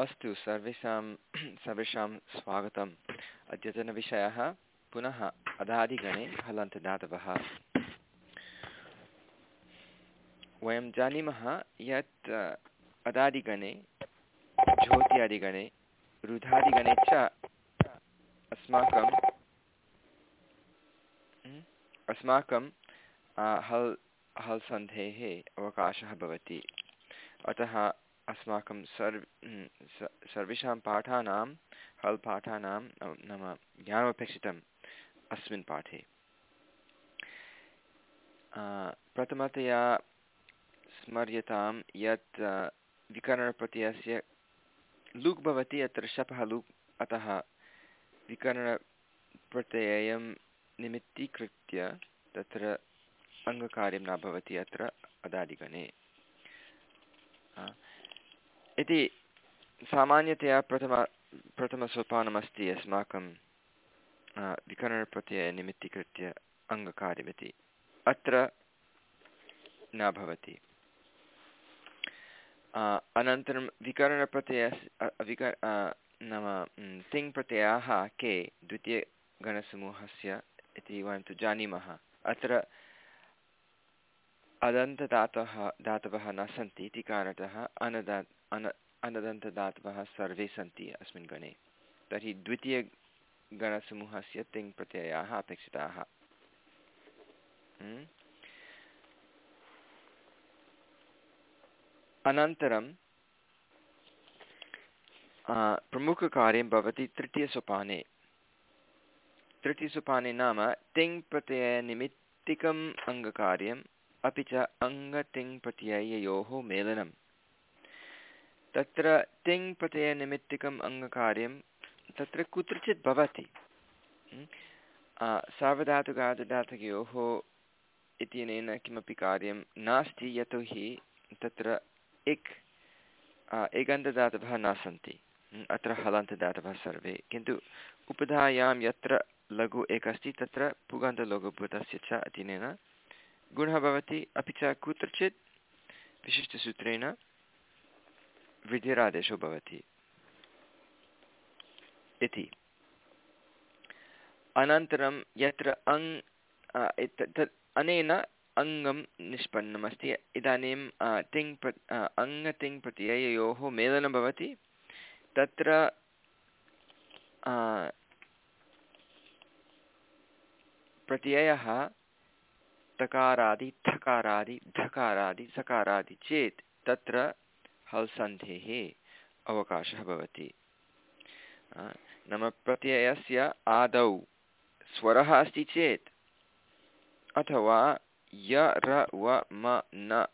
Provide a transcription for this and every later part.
अस्तु, सर्वेषां सर्वेषां स्वागतम्। अद्यतनविषयः पुनः अदादिगणे हलन्तदातवः वयं जानीमः यत् अदादिगणे झोत्यादिगणे रुधादिगणे च अस्माकं अस्माकं हल् हल् सन्धेः अवकाशः भवति। अतः अस्माकं सर्व सर्वेषां पाठानां हल् पाठानां नाम ज्ञानमपेक्षितम् अस्मिन् पाठे। प्रथमतया स्मर्यतां यत् विकरणप्रत्ययस्य लुक् भवति, अत्र शपः लुक् अतः विकरणप्रत्ययं निमित्तीकृत्य तत्र अङ्गकार्यं न भवति अत्र अदादिगणे। इति सामान्यतया प्रथम, प्रथमसोपानमस्ति अस्माकं विकरणप्रत्ययनिमित्तीकृत्य अङ्गकार्यमिति। अत्र न भवति। अनन्तरं विकरणप्रत्ययस्य विक नाम तिङ्प्रत्ययाः के द्वितीयगणसमूहस्य इति वयं तु जानीमः। अत्र अदन्तदातः, दातवः न सन्ति इति कारणतः अनदा अन, अनदन्तदातवः सर्वे सन्ति अस्मिन् गणे। तर्हि द्वितीयगणसमूहस्य तिङ्प्रत्ययाः अपेक्षिताः। अनन्तरं प्रमुखकार्यं भवति तृतीयसोपाने। तृतीयसोपाने नाम तिङ् प्रत्ययनिमित्तिकम् अङ्गकार्यम्, अपि च अङ्गतिङ्प्रत्यययोः मेलनं तत्र तिङ् प्रत्ययनिमित्तिकम् अङ्गकार्यं तत्र कुत्रचित् भवति। सार्वधातुकार्धधातुकयोः इत्यनेन किमपि कार्यं नास्ति, यतोहि तत्र इक् इगन्धदातवः न सन्ति। अत्र हलन्तदातवः सर्वे। किन्तु उपधायां यत्र लघु एक अस्ति, तत्र पुगन्तलघुभूतस्य च अतिनेन गुणः भवति। अपि च कुत्रचित् विशिष्टसूत्रेण वृद्धिरादेशो भवति इति। अनन्तरं यत्र अङ् अनेन अङ्गं निष्पन्नमस्ति। इदानीं तिङ् प्र अङ्गतिङ् प्रत्यययोः मेलनं भवति। तत्र प्रत्ययः तकारादि, थकारादि, धकारादि, सकारादि चेत् तत्र हल्सन्धेः अवकाशः भवति। नाम प्रत्ययस्य आदौ स्वरः अस्ति चेत् अथवा य, र, व, म, न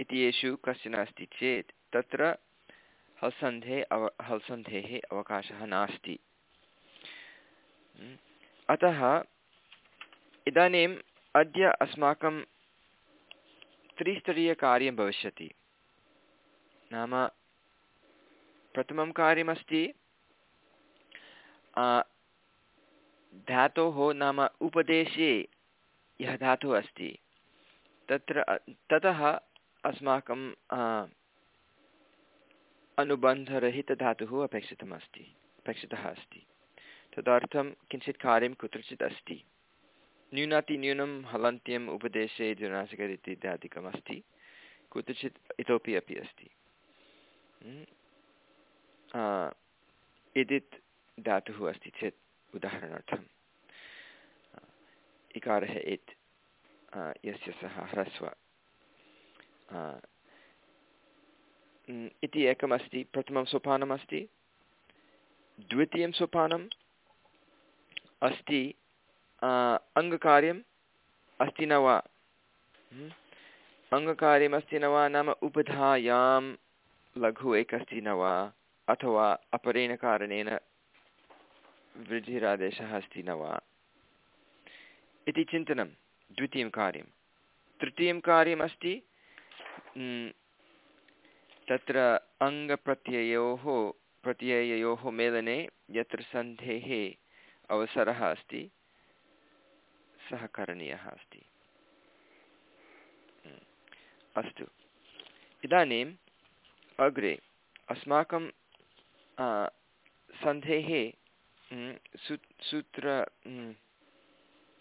इति येषु कश्चन अस्ति चेत् तत्र हल्सन्धे अव, हल्सन्धेः अवकाशः नास्ति। अतः इदानीम् अद्य अस्माकं त्रिस्तरीयकार्यं भविष्यति। नाम प्रथमं कार्यमस्ति धातोः नाम उपदेशे यः धातुः अस्ति, तत्र, ततः अस्माकं अनुबन्धरहितधातुः अपेक्षितमस्ति, अपेक्षितः अस्ति। तदर्थं किञ्चित् कार्यं कुत्रचित् अस्ति। न्यूनातिन्यूनं हलन्त्यम् उपदेशे जुनासिकरिति इत्यादिकमस्ति। कुत्रचित् इतोपि अपि अस्ति। इदित् धातुः अस्ति चेत् उदाहरणार्थम्। इकारः इत् यस्य सः ह्रस्व। इति एकमस्ति। प्रथमं सोपानमस्ति। द्वितीयं सोपानम् अस्ति। अङ्गकार्यम् अस्ति न वा? अङ्गकार्यमस्ति न वा नाम उपधायां लघु एकस्ति न वा? अथवा अपरेण कारणेन वृद्धिरादेशः अस्ति न वा? इति चिन्तनं, द्वितीयं कार्यं। तृतीयं कार्यमस्ति तत्र अङ्गप्रत्ययोः, प्रत्यययोः मेलने यत्र सन्धेः अवसरः अस्ति। सः करणीयः अस्ति। अस्तु। इदानीं अग्रे अस्माकं सन्धेः सू सूत्र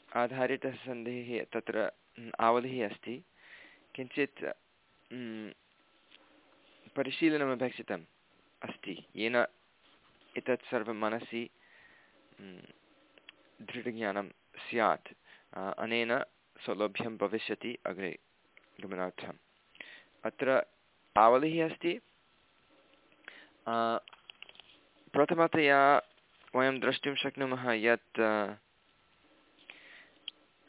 आधारितसन्धेः तत्र आवलिः अस्ति। किञ्चित् परिशीलनमपेक्षितम् अस्ति। येन एतत् सर्वं मनसि दृढज्ञानं स्यात्। अनेन सौलभ्यं भविष्यति अग्रे गमनार्थम् अत्र आवलिः अस्ति। प्रथमतया वयं द्रष्टुं शक्नुमः यत्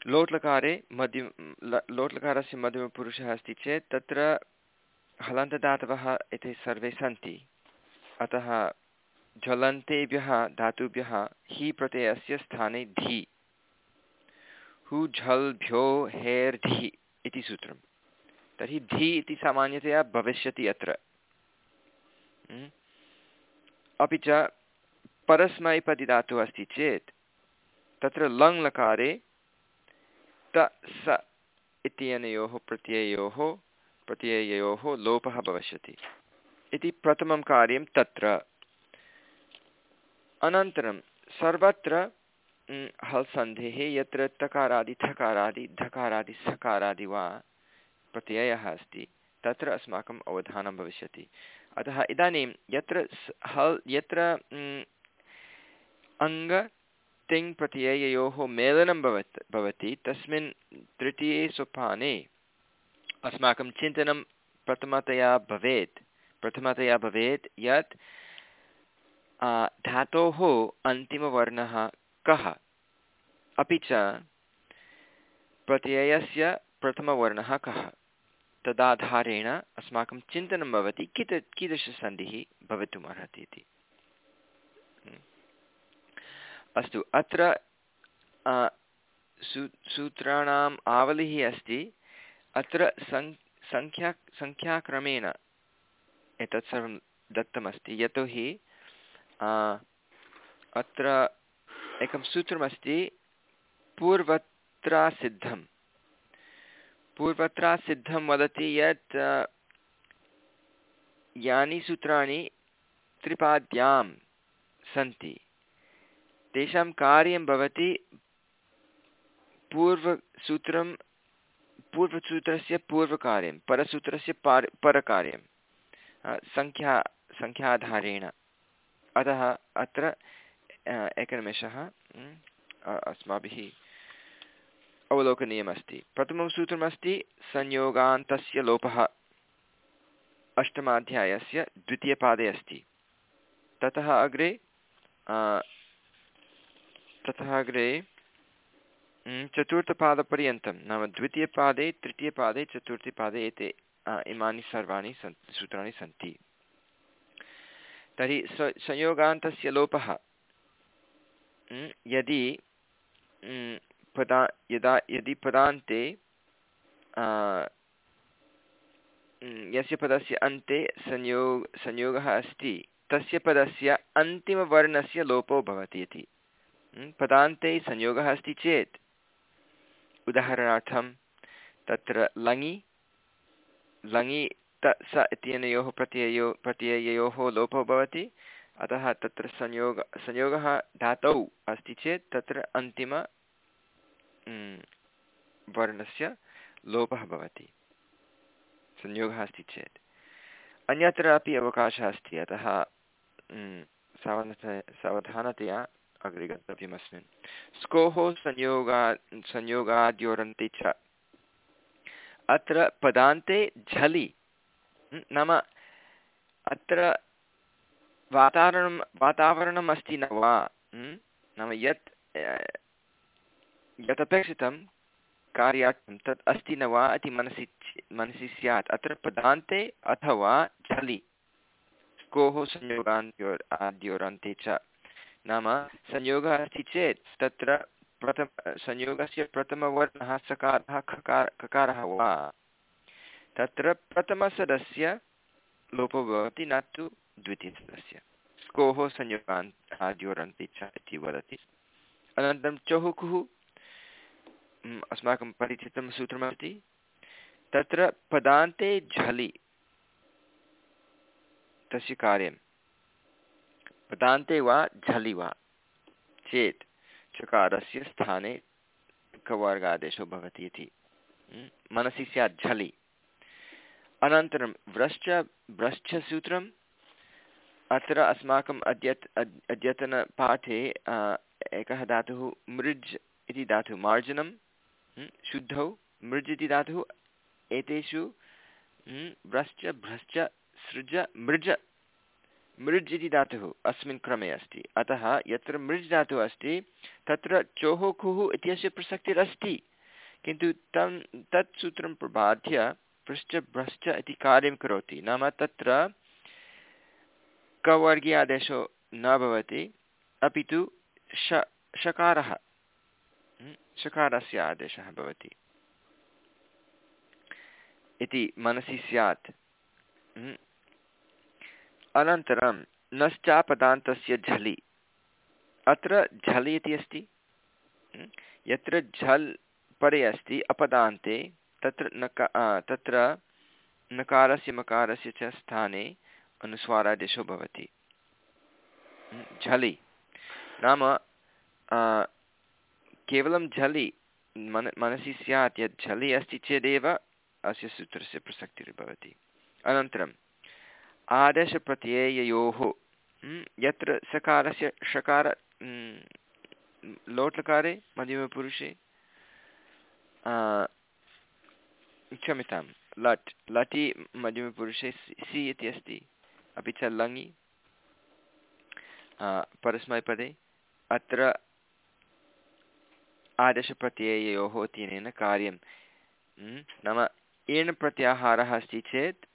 लोट्लकारे मध्यम लोट्लकारस्य मध्यमपुरुषः अस्ति चेत् तत्र हलन्तदातवः एते सर्वे सन्ति। अतः ज्वलन्तेभ्यः, धातुभ्यः हि प्रत्ययस्य स्थाने धि। हु झल् भ्यो हेर् धि इति सूत्रं तर्हि धि इति सामान्यतया भविष्यति अत्र। हम्म। अपि च परस्मैपदिधातुः अस्ति चेत् तत्र लङ् लकारे त स इत्यनयोः प्रत्यययोः प्रत्यययोः लोपः भविष्यति। इति प्रथमं कार्यं तत्र। अनन्तरं सर्वत्र हल्सन्धेः यत्र तकारादि, थकारादि, धकारादि, सकारादि वा प्रत्ययः अस्ति, तत्र अस्माकम् अवधानं भविष्यति। अतः इदानीं यत्र हल्, यत्र अङ्ग, तिङ् प्रत्यययोः मेलनं भवत्, भवति, तस्मिन् तृतीये सोपाने अस्माकं चिन्तनं प्रथमतया भवेत् प्रथमतया भवेत् यत् धातोः अन्तिमवर्णः कः? अपि च प्रत्ययस्य प्रथमवर्णः कः? तदाधारेण अस्माकं चिन्तनं भवति, कित, कीदृशसन्धिः भवितुम् अर्हति इति। हम्म। अस्तु, अत्र सू, सूत्राणाम् आवलिः अस्ति। अत्र सङ् सङ्ख्या सङ्ख्याक्रमेण एतत् सर्वं दत्तमस्ति। यतोहि अत्र एकं सूत्रमस्ति पूर्वत्रासिद्धं पूर्वत्रासिद्धं वदति यत् यानि सूत्राणि त्रिपाद्यां सन्ति। तेषां कार्यं भवति पूर्वसूत्रं, पूर्वसूत्रस्य पूर्वकार्यं, परसूत्रस्य पार्, परकार्यं सङ्ख्या सङ्ख्याधारेण अतः अत्र एकनिमेषः अस्माभिः अवलोकनीयमस्ति। प्रथमं सूत्रमस्ति, संयोगान्तस्य लोपः। अष्टमाध्यायस्य द्वितीयपादे अस्ति। ततः अग्रे ततः अग्रे चतुर्थपादपर्यन्तं। नाम द्वितीयपादे, तृतीयपादे, चतुर्थपादे एते इमानि सर्वाणि सन्ति सूत्राणि सन्ति। तर्हि स, संयोगान्तस्य लोपः। यदि पदा, यदा, यदि पदान्ते यस्य पदस्य अन्ते संयोग, संयोगः अस्ति, तस्य पदस्य अन्तिमवर्णस्य लोपो भवति इति। पदान्ते संयोगः अस्ति चेत्, उदाहरणार्थं तत्र लङि लङि त स इत्यनयोः प्रत्ययो, प्रत्यययोः लोपो भवति, अतः तत्र संयोग, संयोगः धातौ अस्ति चेत्, तत्र अन्तिम वर्णस्य लोपः भवति। संयोगः अस्ति चेत्। अन्यत्र अपि अवकाशः अस्ति, अतः सावधान सावधानतया अग्रे गन्तव्यमस्मिन्। स्कोः संयोगा, संयोगाद्योरन्ते च। अत्र पदान्ते झलि नाम अत्र वातावरणं वातावरणम् अस्ति न वा नाम यत् यत् अपेक्षितं कार्यार्थं तत् अस्ति न वा इति मनसि मनसि स्यात्। अत्र पदान्ते अथवा झलि कोः संयोगान्त्योर् आद्योरन्ते च। नाम संयोगः अस्ति चेत् तत्र प्रथम संयोगस्य प्रथमवर्णः सकारः खकार ककारः वा। तत्र प्रथमसदस्य लोपो भवति, न तु द्वितीयसदस्य। स्कोः संयोगान् आद्योरन्ति च इति वदति। अनन्तरं चहुकुः अस्माकं परिचितं सूत्रमस्ति तत्र पदान्ते झलि। तस्य कार्यं। पदान्ते वा झलि वा? चेत् चकारस्य स्थाने कवर्गादेशो भवति इति। मनसि स्यात् झलि। अनन्तरं व्रश्च भ्रश्चसूत्रम् अत्र अस्माकम् अद्यत् अद्यतनपाठे एकः धातुः मृज् इति धातुः मार्जनं शुद्धौ मृज् इति धातुः, एतेषु व्रश्च भ्रश्च सृज, मृज मृज् इति धातुः अस्मिन् क्रमे अस्ति। अतः यत्र मृज् धातुः अस्ति, तत्र चोः खुः इत्यस्य प्रसक्तिरस्ति। किन्तु तं तत् सूत्रं प्रबाध्य पृश्च भ्रश्च इति कार्यं करोति। नाम तत्र कवर्गीय आदेशो न भवति। अपि तु श, शकारः। शकारस्य आदेशः भवति इति मनसि स्यात् अनन्तरं नश्चापदान्तस्य झलि अत्र झलि इति अस्ति यत्र झल् परे अस्ति अपदान्ते तत्र नका तत्र नकारस्य मकारस्य च स्थाने अनुस्वारादेशो भवति झलि नाम केवलं झलि, मन, मनसि स्यात् यत् झलि अस्ति चेदेव अस्य सूत्रस्य प्रसक्तिर्भवति अनन्तरम्, आदेशप्रत्यययोः यत्र सकारस्य, षकार लोट्लकारे मध्यमपुरुषे क्षम्यतां लट्, लटि, मध्यमपुरुषे, सि इति अस्ति, अपि च लङि परस्मैपदे, अत्र आदेशप्रत्यययोः तेन कार्यं नाम एण् प्रत्याहारः अस्ति चेत्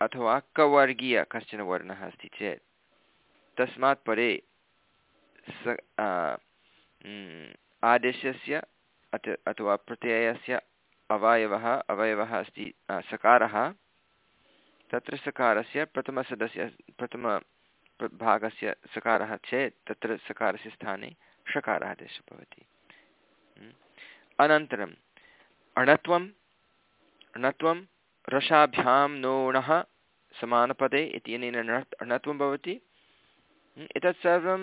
अथवा कवर्गीय कश्चन वर्णः अस्ति चेत्, तस्मात् परे स आदेशस्य अथ, अथवा प्रत्ययस्य अवयवः अवयवः अस्ति सकारः, तत्र सकारस्य प्रथमसदस्य प्रथमभागस्य सकारः चेत् तत्र सकारस्य स्थाने षकारः आदेशः भवति। अनन्तरम् अणत्वम् अणत्वं रसाभ्यां नोणः समानपदे इत्यनेन अणत्वं भवति। एतत् सर्वं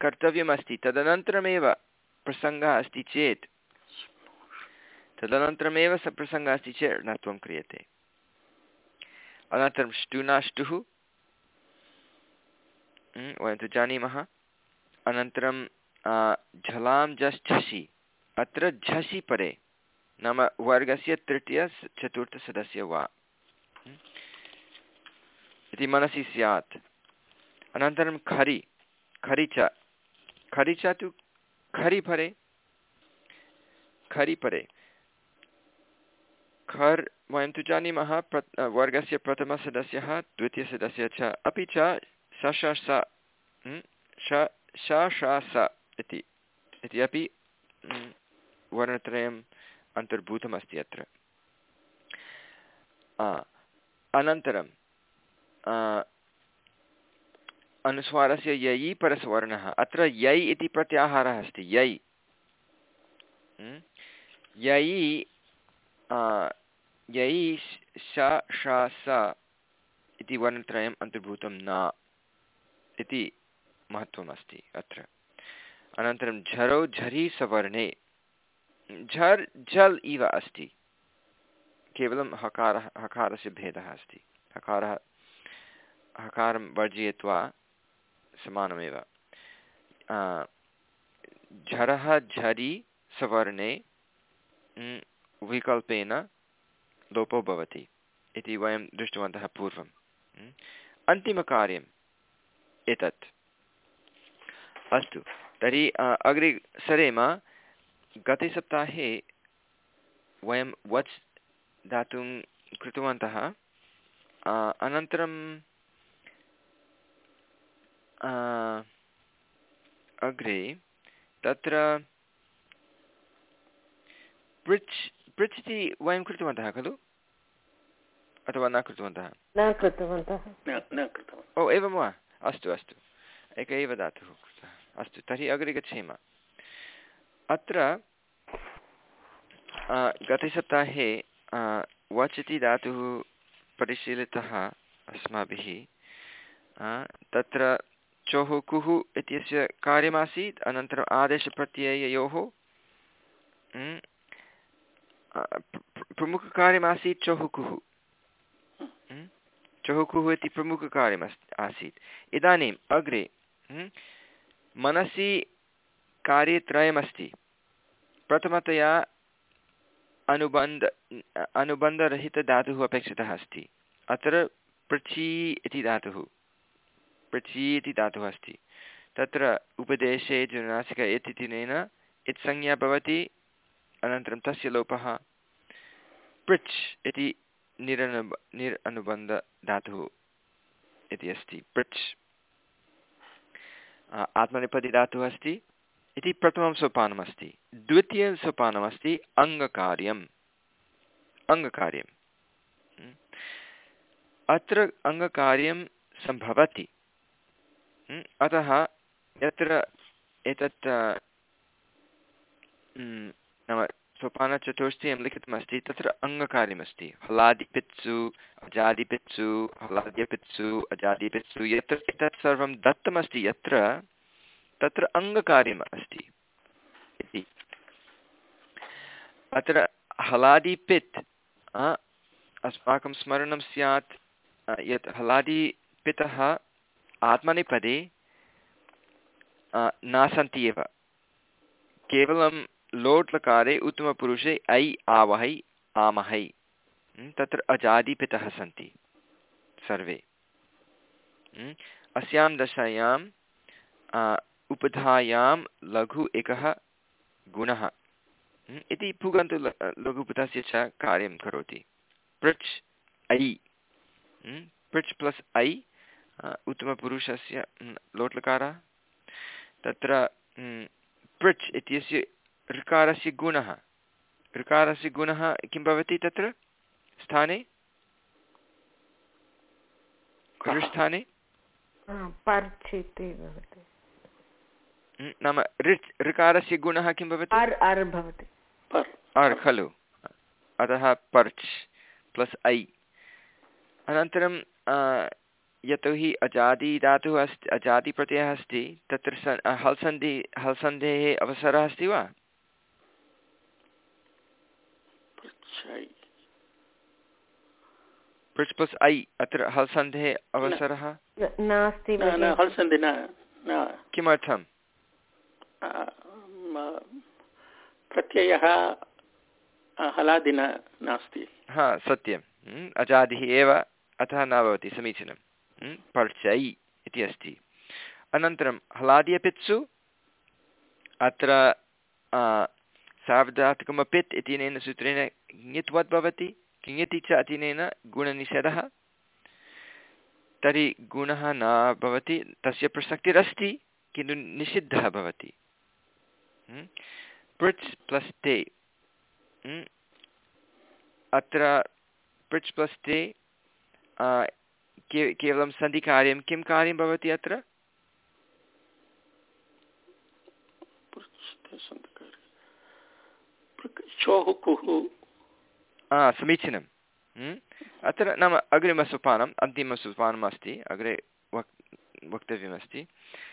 कर्तव्यमस्ति। तदनन्तरमेव प्रसङ्गः अस्ति चेत् तदनन्तरमेव स प्रसङ्गः अस्ति चेत् णत्वं क्रियते। अनन्तरं ष्टुनाष्टुः। वयं तु जानीमः। अनन्तरं झलां झषि अत्र झषि परे, नाम वर्गस्य तृतीय चतुर्थसदस्य वा। इति मनसि स्यात्। अनन्तरं खरि खरि च खरि च तु खरि परे खरि परे। खर्, वयं तु जानीमः प्र वर्गस्य प्रथमसदस्यः द्वितीयसदस्यः च, अपि च स, श स श श स इति इति अपि वर्णत्रयम् अन्तर्भूतमस्ति अत्र। अनन्तरं अनुस्वारस्य ययि परस्वर्णः। अत्र यै इति प्रत्याहारः अस्ति यै ययि यै श श, स इति वर्णत्रयम् अन्तर्भूतं न इति महत्त्वमस्ति अत्र। अनन्तरं झरौ झरि सवर्णे। झर्, झल् इव अस्ति। केवलं हकारः, हकारस्य भेदः अस्ति। हकारः, हकारं वर्जयित्वा समानमेव। झरः, झरि, सवर्णे विकल्पेन लोपो भवति इति वयं दृष्टवन्तः पूर्वम् अन्तिमकार्यम् एतत्। अस्तु। तर्हि अग्रे सरेम गते सप्ताहे वयं वच् दातुं कृतवन्तः। अनन्तरं अग्रे तत्र पृच् पृच् इति वयं कृतवन्तः खलु? अथवा न कृतवन्तः? न कृतवन्तः। ओ एवं वा? अस्तु अस्तु। एक एव धातुः। अस्तु, तर्हि अग्रे गच्छेम। अत्र गतसप्ताहे वच् इति धातुः परिशीलितः अस्माभिः तत्र चोः कुः इत्यस्य कार्यमासीत्, अनन्तरम् आदेशप्रत्यययोः प्रमुखकार्यमासीत् चोः कुः चोः कुः इति प्रमुखकार्यम् आसीत्। इदानीम् अग्रे मनसि कार्यत्रयमस्ति। प्रथमतया अनुबन्ध, अनुबन्धरहितधातुः अपेक्षितः अस्ति। अत्र पृची इति धातुः। पृची इति धातुः अस्ति। तत्र उपदेशे जुनासिक इत्यनेन इत्संज्ञा भवति, अनन्तरं तस्य लोपः। पृच् इति निरनु निर अनुबन्धधातुः इति अस्ति। पृच् आत्मनेपदिधातुः अस्ति। इति प्रथमं सोपानमस्ति द्वितीयं सोपानमस्ति अङ्गकार्यम्। अङ्गकार्यम्। हम्म। अत्र अङ्गकार्यं सम्भवति। हम्म। अतः यत्र एतत् हम्म, नाम सोपानचतुष्टयं लिखितमस्ति तत्र अङ्गकार्यमस्ति हलादिपित्सु अजादिपित्सु हलाद्यपित्सु अजादिपित्सु यत्र एतत् सर्वं दत्तमस्ति यत्र तत्र अङ्गकार्यम् अस्ति इति अत्र हलादिपित् अस्माकं स्मरणं स्यात् यत् हलादिपितः आत्मनेपदे न सन्ति एव केवलं लोट्लकारे उत्तमपुरुषे ऐ आवहै, आमहै। तत्र अजादिपितः सन्ति सर्वे। अस्यां दशायां उपधायां लघु एकः गुणः। इति पुगन्तु लघुपथस्य च कार्यं करोति। पृच् ऐ। पृच् प्लस् ऐ उत्तमपुरुषस्य लोट्लकारः। तत्र पृच् इत्यस्य ऋकारस्य गुणः ऋकारस्य गुणः किं भवति तत्र? स्थाने? स्थाने? नाम ऋच् ऋकारस्य गुणः किं भवति? अर् खलु। अतः पर्च् प्लस् ऐ। अनन्तरं यतोहि अजादिधातुः अस्ति अजादिप्रत्ययः अस्ति तत्र स हल्सन्धि हल्सन्धेः अवसरः अस्ति वा? पृच् प्लस् ऐ अत्र हल्सन्धेः अवसरः? किमर्थं प्रत्ययः हलादिन नास्ति। हा सत्यम्। अजादिः एव अतः न भवति समीचीनं पर्चै इति अस्ति। अनन्तरं हलादियपित्सु अत्र सार्वधातुकमपित् इत्यनेन सूत्रेण ङित्वत् भवति किङति च अतिनेन गुणनिषेधः। तर्हि गुणः न भवति, तस्य प्रसक्तिरस्ति, किन्तु निषिद्धः भवति। पृच् प्लस् ते। अत्र पृच् प्लस् ते के, केवलं सन्धिकार्यं किं कार्यं भवति अत्र? समीचीनं अत्र नाम अग्रिमसोपानम् अन्तिमसोपानम् अस्ति अग्रे वक्, वक्तव्यमस्ति।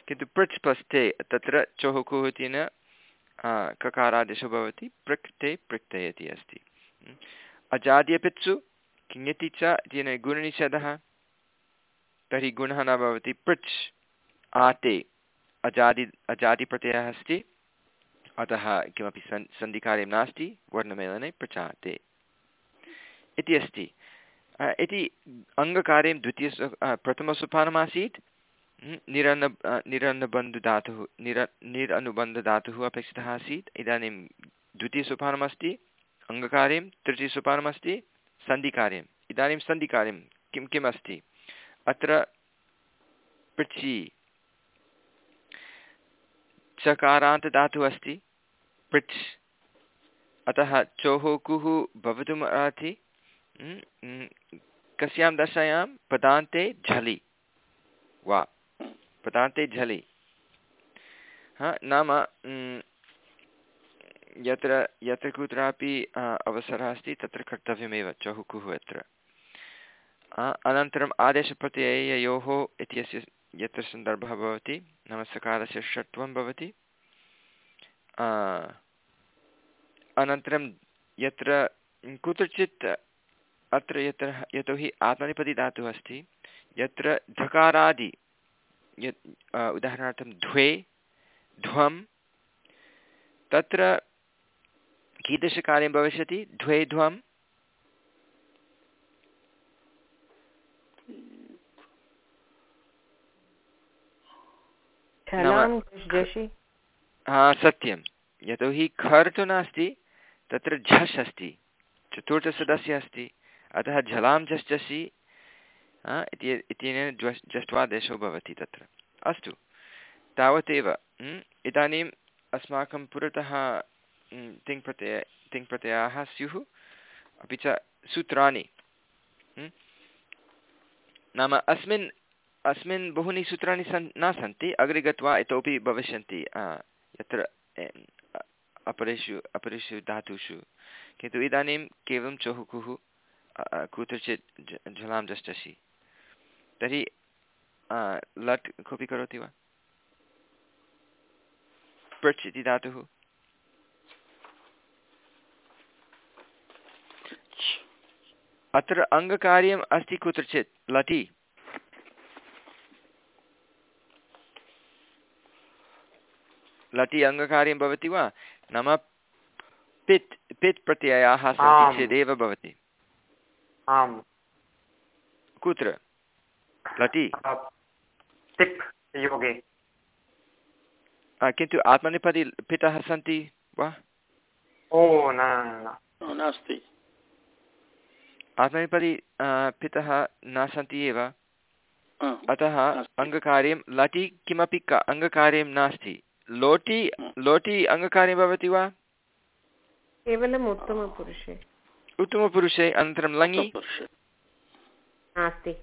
किन्तु पृच् प्लस् ते तत्र चोः कुः इति न ककारादेशो भवति, पृक्ते पृक्ते इति अस्ति अजाद्यपित्सु किङति च इति गुणनिषेधः तर्हि गुणः न भवति, पृच् आते, अजादि, अजादिप्रत्ययः अस्ति। अतः किमपि सन्, सन्धिकार्यं नास्ति, वर्णमेलने पृचाते इति अस्ति। इति अङ्गकार्यं द्वितीय प्रथमसोपानमासीत्। निरन निरनुबन्धधातुः निर, निरनुबन्धधातुः अपेक्षितः आसीत्। इदानीं द्वितीयसोपानमस्ति, अङ्गकार्यं तृतीयसोपानमस्ति सन्धिकार्यम् इदानीं सन्धिकार्यं किं किम् अस्ति अत्र पृच्छि। चकारान्तधातुः अस्ति। पृच् अतः चोः कुः भवितुम् अर्हति। कस्यां दशायां पदान्ते झलि। वा, पदान्ते झलि। हा, नाम यत्र यत्र कुत्रापि अवसरः अस्ति, तत्र कर्तव्यमेव, चहुकुः अत्र अनन्तरम् आदेशप्रत्यययोः इत्यस्य, यत्र सन्दर्भः भवति, नाम सकारस्य षट्वं भवति। अनन्तरं यत्र कुत्रचित् अत्र यत्र यतोहि आत्मनिपति धातुः अस्ति यत्र धकारादि यत् उदाहरणार्थं द्वे ध्वं तत्र कीदृशकार्यं भविष्यति? द्वे ध्वं सत्यं। यतोहि खर् तु नास्ति, तत्र झस् अस्ति चतुर्थसदस्य अस्ति, अतः झलां झष्टसि इत्यनेन जष्ट्वादेशो भवति तत्र। अस्तु, तावदेव इदानीम् अस्माकं पुरतः तिङ्प्रत्यय तिङ्प्रत्ययाः स्युः, अपि च सूत्राणि नाम अस्मिन् अस्मिन् बहूनि सूत्राणि सन्, न सन्ति, अग्रे गत्वा इतोपि भविष्यन्ति यत्र अपरेषु अपरेषु धातुषु। किन्तु इदानीं केवलं चहुकुः कुत्रचित् झलां दष्टसि। तर्हि लट् कोऽपि करोति वा? पृच् इति धातुः। अत्र अङ्गकार्यम् अस्ति कुत्रचित्, लटि। लटि अङ्गकार्यं भवति वा? नाम पित् पित् प्रत्ययाः सन्ति चेदेव भवति। कुत्र? लटि योगे। किन्तु आत्मनेपदी पितः सन्ति वा? ओ नास्ति। आत्मनेपदी पितः न सन्ति एव। अतः अङ्गकार्यं लटि किमपि का अङ्गकार्यं नास्ति। लोटि लोटि अङ्गकार्यं भवति वा? केवलम् उत्तमपुरुषे। उत्तमपुरुषे अनन्तरं लङि? नास्ति।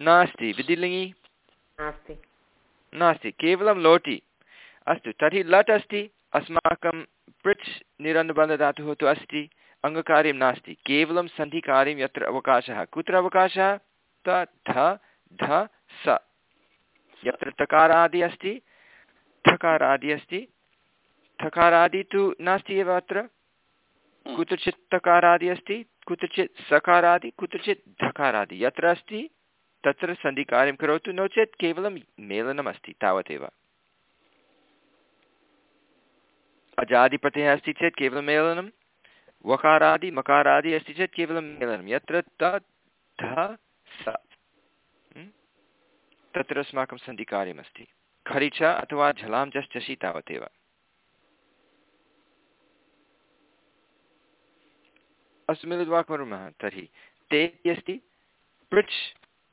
नास्ति। विधिलिङि नास्ति। नास्ति। केवलं लोटि। अस्तु तर्हि लट् अस्ति। अस्माकं पृच् निरनुबन्धधातुः तु अस्ति। अङ्गकार्यं नास्ति। केवलं सन्धिकार्यं यत्र अवकाशः। कुत्र अवकाशः? त ध ध स। यत्र तकारादि अस्ति ठकारादि अस्ति ठकारादि तु नास्ति एव अत्र। कुत्रचित् तकारादि अस्ति कुत्रचित् सकारादि कुत्रचित् धकारादि। यत्र अस्ति तत्र सन्धिकार्यं करोतु। नो चेत् केवलं मेलनमस्ति तावदेव। अजादिप्रत्ययः अस्ति चेत् केवलं मेलनं। वकारादि मकारादि अस्ति चेत् केवलं मेलनं। यत्र त ध स तत्र अस्माकं सन्धिकार्यमस्ति। खरिच अथवा झलां जश्चषि तावदेव। अस्तु मिलित्वा कुर्मः तर्हि ते इति अस्ति पृच्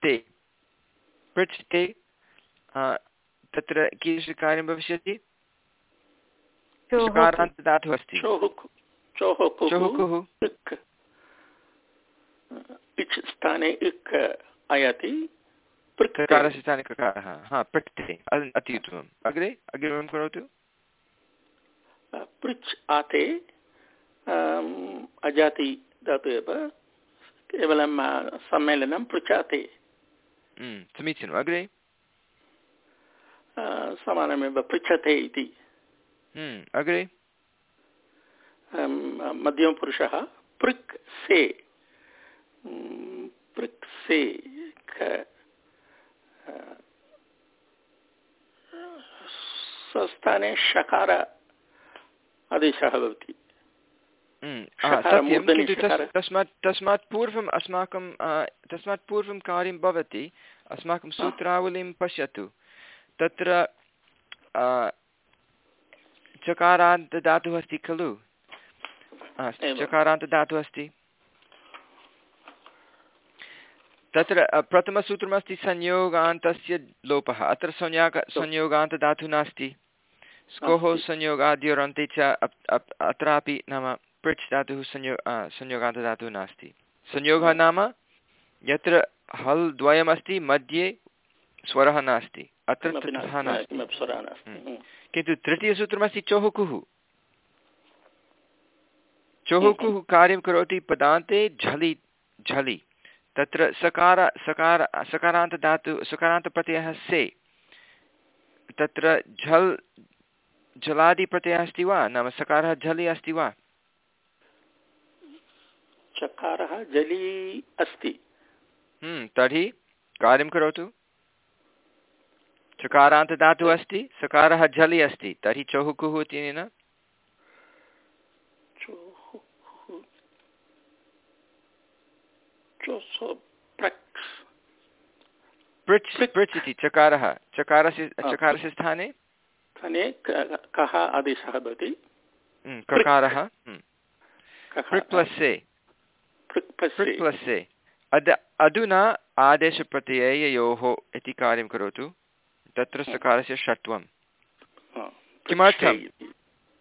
ते। पृच् ते तत्र कीदृशकार्यं भविष्यति? धातुः अस्ति। स्थाने इक् आयाति। प्रकारस्य स्थाने ककारः हा पृक्ते अति उत्तमम् अग्रे अग्रिमं करोतु? पृच् आते अजाति धातु एव केवलं सम्मेलनं पृच्छाते। समीचीनम्। अग्रे? समानमेव पृच्छते इति। अग्रे? मध्यमपुरुषः पृक् से। पृक् से स्वस्थाने शकार आदेशः भवति। तस्मात् तस्मात् पूर्वम् अस्माकं तस्मात् पूर्वं कार्यं भवति अस्माकं सूत्रावलीं पश्यतु। तत्र चकारान्तदातुः अस्ति खलु? चकारान्तदातुः अस्ति? तत्र प्रथमसूत्रमस्ति संयोगान्तस्य लोपः। अत्र संयोग संयोगान्तदातुः नास्ति। स्कोः संयोगाद्योरन्ते च अत्रापि नाम पृच् धातुः संयो संयोगान्तदातुः नास्ति। संयोगः नाम यत्र हल् द्वयमस्ति मध्ये स्वरः नास्ति। अत्र तथा नास्ति। हम्म। किन्तु तृतीयसूत्रमस्ति चोहुकुः चोहुकुः कार्यं करोति? पदान्ते झलि झलि। तत्र सकार सकार सकारान्तधातु सकारान्तप्रत्ययः से। तत्र झल् झलादिप्रत्ययः अस्ति वा? नाम सकारः झलि अस्ति वा? चकारः जली अस्ति। हम्म, तर्हि कार्यं करोतु। चकारान्तदातुः अस्ति सकारः झलि अस्ति। तर्हि चहुकुः इत्यनेन पृच् पृच् इति चकारः चकारस्य चकारस्य स्थाने स्थाने कः आदेशः भवति ककारः हम्म। पृक् प्लस् से पृक् प्लस् से अद अधुना आदेशप्रत्यययोः इति कार्यं करोतु तत्र सकारस्य षट्वं किमर्थं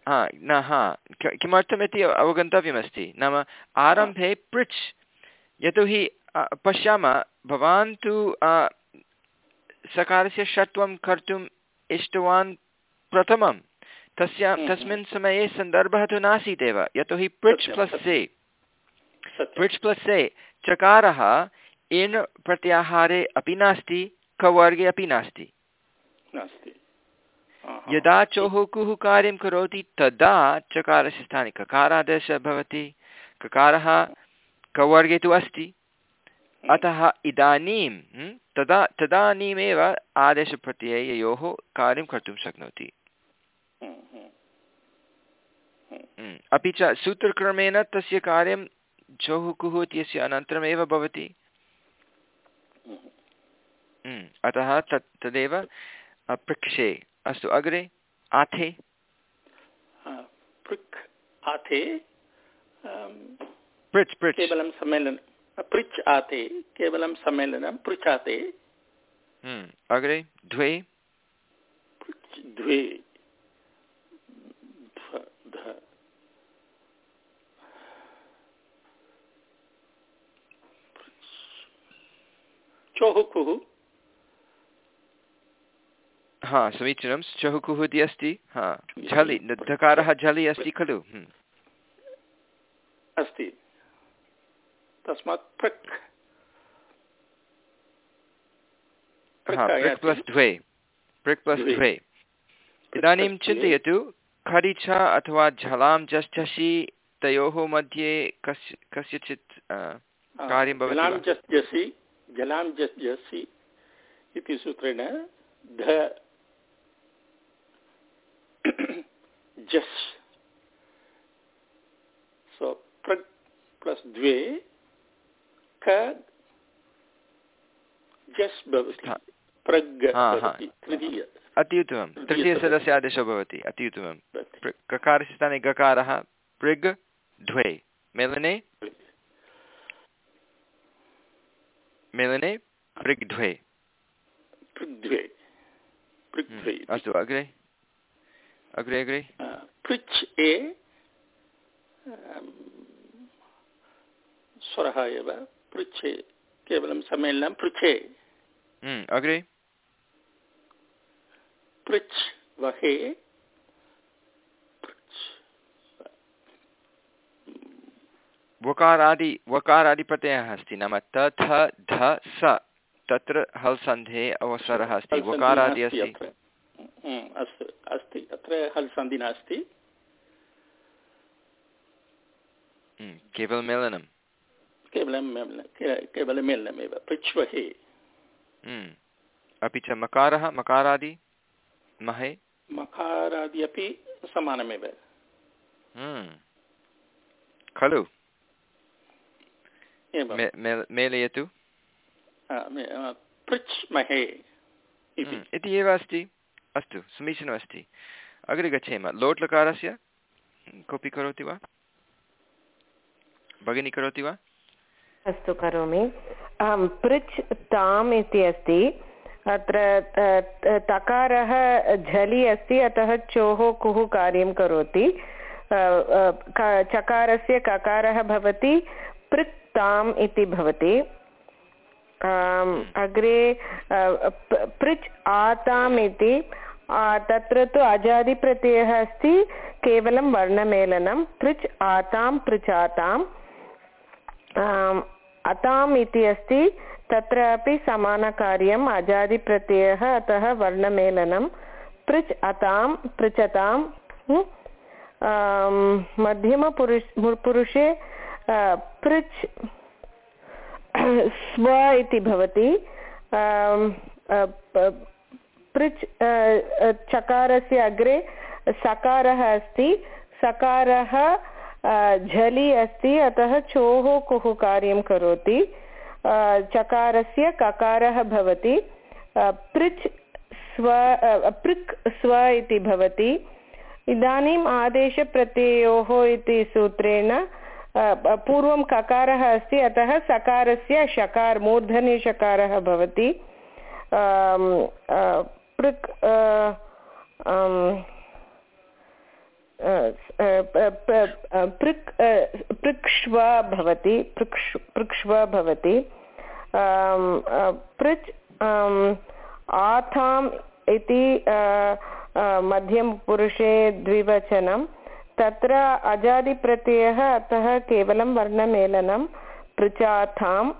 हा न हा किमर्थमिति अवगन्तव्यमस्ति नाम आरम्भे पृच् यतोहि पश्यामः भवान् तु सकारस्य षट्वं कर्तुम् इष्टवान् प्रथमं। तस्य हम्म, हम्म। तस्मिन् समये सन्दर्भः तु नासीत् एव। यतोहि पृच् प्लस् से पृच् प्लस् से चकारः इन् प्रत्याहारे अपि नास्ति कवर्गे अपि नास्ति। यदा चोहुकुः कार्यं करोति तदा चकारस्य स्थाने ककारादेशः भवति। ककारः कवर्गे तु अस्ति अतः इदानीं तदा तदानीमेव आदेशप्रत्यययोः कार्यं कर्तुं शक्नोति। अपि च सूत्रक्रमेण तस्य कार्यं झोहुकुः इत्यस्य अनन्तरमेव भवति। अतः तत् तदेव पृक्षे अस्तु अग्रे आथे। पृक् आथे पृच् पृच् केवलं सम्मेलनं पृच् आते केवलं सम्मेलनं पृच्छाते अग्रे द्वे द्वे चोहुकुः हा समीचीनं चहुकुः इति अस्ति हा झलि धकारः झलि अस्ति खलु अस्ति तस्मात् पृक् पृक् प्लस् द्वे पृक् प्लस् द्वे इदानीं चिन्तयतु खरिच अथवा झलां झषि तयोः मध्ये कस्य कस्यचित् कार्यं भवति जलां जसि इति सूत्रेण ध जस्. सो प्लस् द्वे क जस् भवति। प्रग् तृतीय। अति उत्तमं तृतीयसदस्य आदेशो भवति अति उत्तमं ककारस्य स्थाने गकारः पृग् द्वे मेलने मेलने पृग् द्वे हम्म, अस्तु अग्रे। अग्रे अग्रे। पृच् ए स्वरः एव। पृच्छे केवलं सम्मेलनं पृच्छे। हम्म, अग्रे। पृच् वहे वकारादि वकारादिप्रत्ययः अस्ति नाम तथ ध स। तत्र हल् सन्धेः अवसरः अस्ति वकारादि अस्ति। अस्तु अस्ति अत्र हल् सन्धि नास्ति। केवलं मेलनं केवलं केवलं मेलनमेव पृच्छ्वहे। अपि च मकारः मकारादि महे? मकारादि अपि समानमेव। खलु। मेलयतु। पृच्छ्महे इति। एव अस्ति। अस्तु समीचीनमस्ति। अग्रे गच्छेम। लोट् लकारस्य कोऽपि करोति वा? भगिनी करोति वा? अस्तु करोमि। पृच् ताम् इति अस्ति। अत्र तकारः झलि अस्ति, अतः चोः कुः कार्यं करोति। चकारस्य ककारः भवति पृक् ताम् इति भवति। अग्रे पृच् आताम् इति। तत्र तु अजादिप्रत्ययः अस्ति, केवलं वर्णमेलनं। पृच् आतां पृचाताम् अताम् इति अस्ति, तत्रापि समानकार्यम् अजादिप्रत्ययः अतः वर्णमेलनं पृच् अतां पृच्छतां मध्यमपुरुष, पुरुषे पृच् स्व इति भवति पृच् चकारस्य अग्रे सकारः अस्ति, सकारः झलि अस्ति, अतः चोः कुः कार्यं करोति? चकारस्य ककारः भवति। पृच् स्व पृक् स्व इति भवति। इदानीम् आदेशप्रत्ययोः इति सूत्रेण पूर्वं ककारः अस्ति, अतः सकारस्य शकार मूर्धन्यषकारः भवति। पृक् पृक् पृक्ष्व भवति, पृक्ष्, पृक्ष्व भवति। पृच् आथाम् इति मध्यमपुरुषे द्विवचनं। तत्र अजादिप्रत्ययः अतः केवलं वर्णमेलनं पृचाथां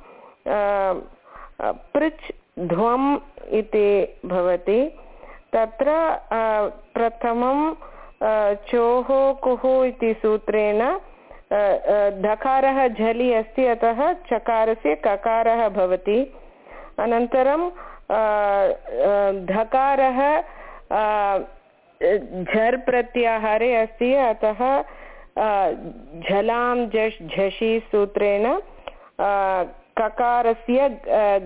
पृच्, ध्वम् इति भवति। तत्र प्रथमं चोः कुः इति सूत्रेण धकारः झलि अस्ति, अतः चकारस्य ककारः भवति। अनन्तरं धकारः झर् प्रत्याहारे अस्ति, अतः झलां झष् झषि सूत्रेण ककारस्य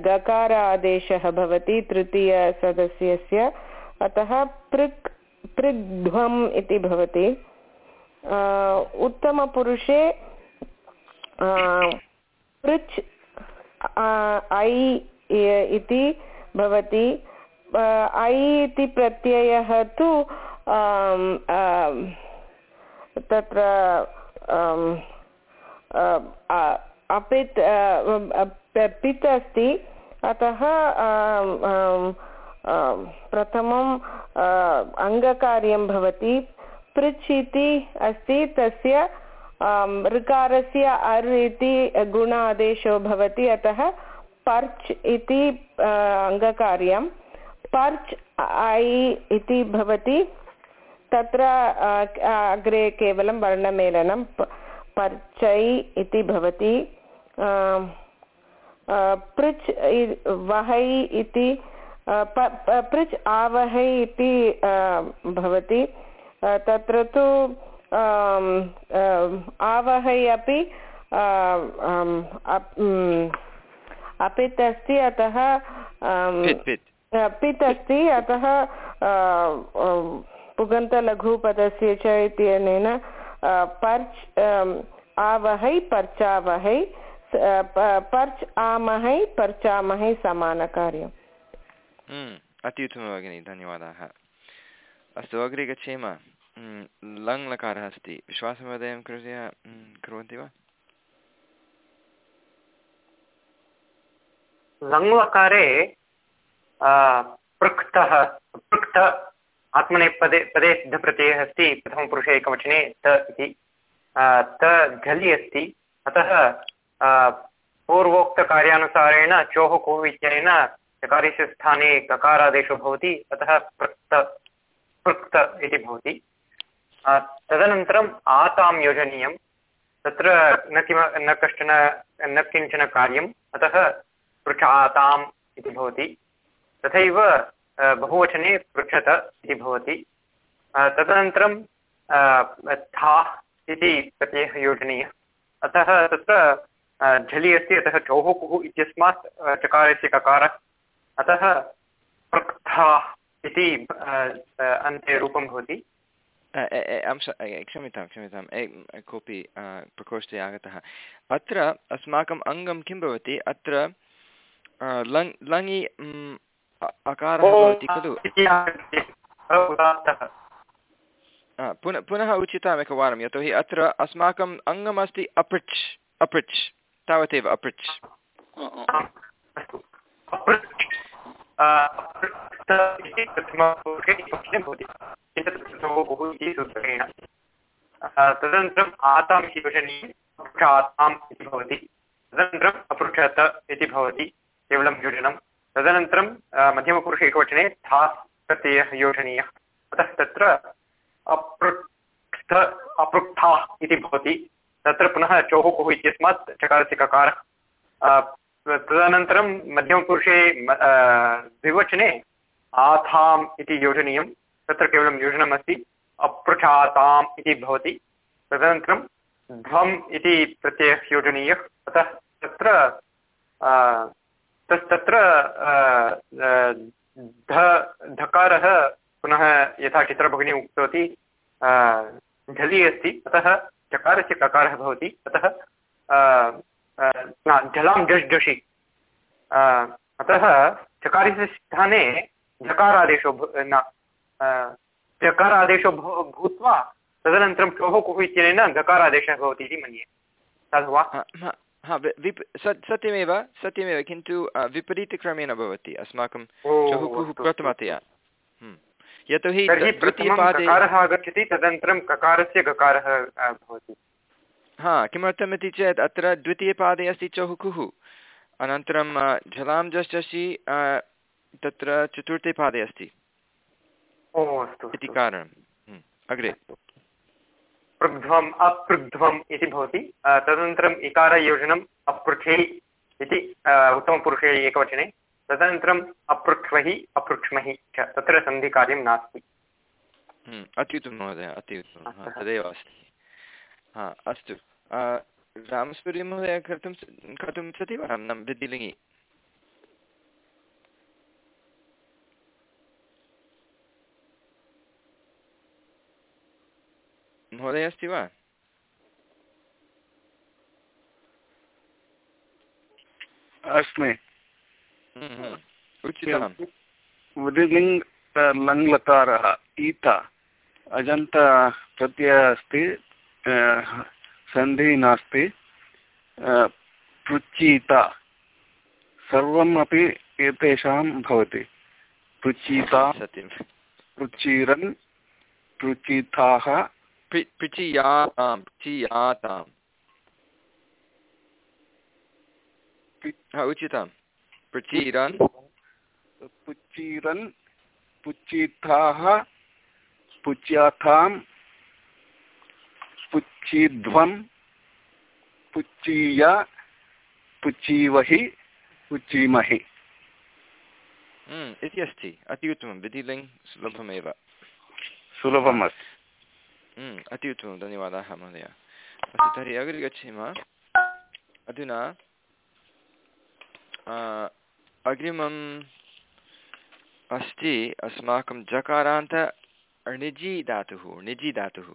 गकार आदेशः भवति, तृतीयसदस्यस्य। अतः पृक् पृग्ध्वम् इति भवति। उत्तमपुरुषे पृच् ऐ इति भवति। ऐ इति प्रत्ययः तु तत्र अपित् पित् अस्ति। अतः प्रथमम् अङ्गकार्यं भवति। पृच् इति अस्ति तस्य ऋकारस्य अर् इति गुण आदेशो भवति, अतः पर्च् इति अङ्गकार्यं। पर्च् ऐ इति भवति। तत्र अग्रे केवलं वर्णमेलनं पर्चै इति भवति। पृच् वहै इति पृच् आवहै इति भवति। तत्र तु आवहै अपि अपित् अस्ति अतः पित् अस्ति अतः पुगन्तलघुपदस्य च इत्यनेन पर्च् आवहै पर्चावहै पर्च् आमहै पर्चामहै समानकार्यम्। अति उत्तमं भगिनि धन्यवादाः अस्तु अग्रे गच्छेम लङ् लकारः अस्ति विश्वासमहोदयं कृपया कुर्वन्ति वा लङ्लकारे पृक्तः पृक्त आत्मनेपदे पदे सिद्धप्रत्ययः अस्ति प्रथमपुरुषे एकवचने त इति त झलि अस्ति अतः पूर्वोक्तकार्यानुसारेण चोः कुः इत्यनेन चकारस्य स्थाने ककारादेशो भवति, अतः पृक्त पृक्त इति भवति। तदनन्तरम् आतां योजनीयं। तत्र न किम, न कश्चन, न किंचन कार्यम्, अतः पृच्छाताम् इति भवति। तथैव बहुवचने पृच्छत इति भवति। तदनन्तरं था इति प्रत्ययः योजनीयः। अतः तत्र झलि अस्ति, अतः चौः कुः इत्यस्मात् चकारस्य ककारः अतः पृक्था इति अन्ते रूपं भवति। क्षम्यतां क्षम्यतां कोऽपि प्रकोष्ठे आगतः। अत्र अस्माकम् अङ्गं किं भवति? अत्र लङ् लङि अकारः भवति खलु। पुनः पुनः उचितम् एकवारं यतोहि अत्र अस्माकम् अङ्गमस्ति अपृच् अपृच् तावदेव अपृच् तदनन्तरम् आताम् इति वचने आताम् इति भवति। तदनन्तरम् अपृच्छत इति भवति, केवलं योजनं तदनन्तरं मध्यमपुरुषे एकवचने धास् प्रत्ययः योजनीयः। अतः तत्र अपृक्थ अपृक्थाः इति भवति। तत्र पुनः चोः इत्यस्मात् चकारस्य ककारः तदनन्तरं मध्यमपुरुषे द्विवचने आथाम् इति योजनीयं। तत्र केवलं योजनम् अस्ति अपृच्छाताम् इति भवति। तदनन्तरं ध्वम् इति प्रत्ययः योजनीयः। अतः तत्र तत्र ध, धकारः पुनः यथा चित्रभगिनी उक्तवती झलि अस्ति। अतः चकारस्य ककारः भवति। अतः झलां झष् झषि अतः चकारस्य स्थाने झकारादेशो न झकारादेशो भूत्वा तदनन्तरं चोः कुः इत्यनेन गकारादेशः भवति इति मन्ये। तद् वा? हा विप् सत्यमेव सत्यमेव किन्तु विपरीतक्रमेण भवति। अस्माकं प्रथमतया हम्म। यतोहि आगच्छति तदनन्तरं ककारस्य गकारः भवति। हा किमर्थमिति चेत् अत्र द्वितीयपादे अस्ति चहुकुः अनन्तरं झलां जष्टसि तत्र चतुर्थे पादे अस्ति इति कारणम् अग्रे। पृग्ध्वम् अपृग्ध्वम् इति भवति। तदनन्तरम् इकारयोजनम् अपृथे इति उत्तमपुरुषे एकवचने। तदनन्तरम् अपृक्ष्महि अपृक्ष्महि च। तत्र सन्धिकार्यं नास्ति। अत्युत्तमं महोदय अत्युत्तमं। तदेव अस्ति। हा अस्तु। रामसूर्यमहोदय कर्तुं कर्तुं इच्छति वा? न वृद्धिलिङ्गि महोदय अस्ति वा? अस्मि। हम्म, हम्म। उचितं वृलिङ् लङ् लकारः अजन्त प्रत्ययः अस्ति सन्धिः नास्ति पृच्छीत। सर्वम् अपि एतेषां भवति। पृच्छीता पृच्छीरन् पृच्छिताः पृचियातां पृचियाताम् उचितं पृचीरन् पुच्चीरन् पुच्चिताः पुच्याथां पुच्छिध्वं पुच्छीय पुच्छीवहि पुच्छीमहि हम्म, इति अस्ति अति उत्तमं विधिलिङ्ग् सुलभमेव। सुलभम् अस्ति हम्म, अति उत्तमं धन्यवादाः महोदय। अस्तु तर्हि अग्रे गच्छेम। अधुना अग्रिमम् अस्ति अस्माकं जकारान्त णिजि धातुः णिजि धातुः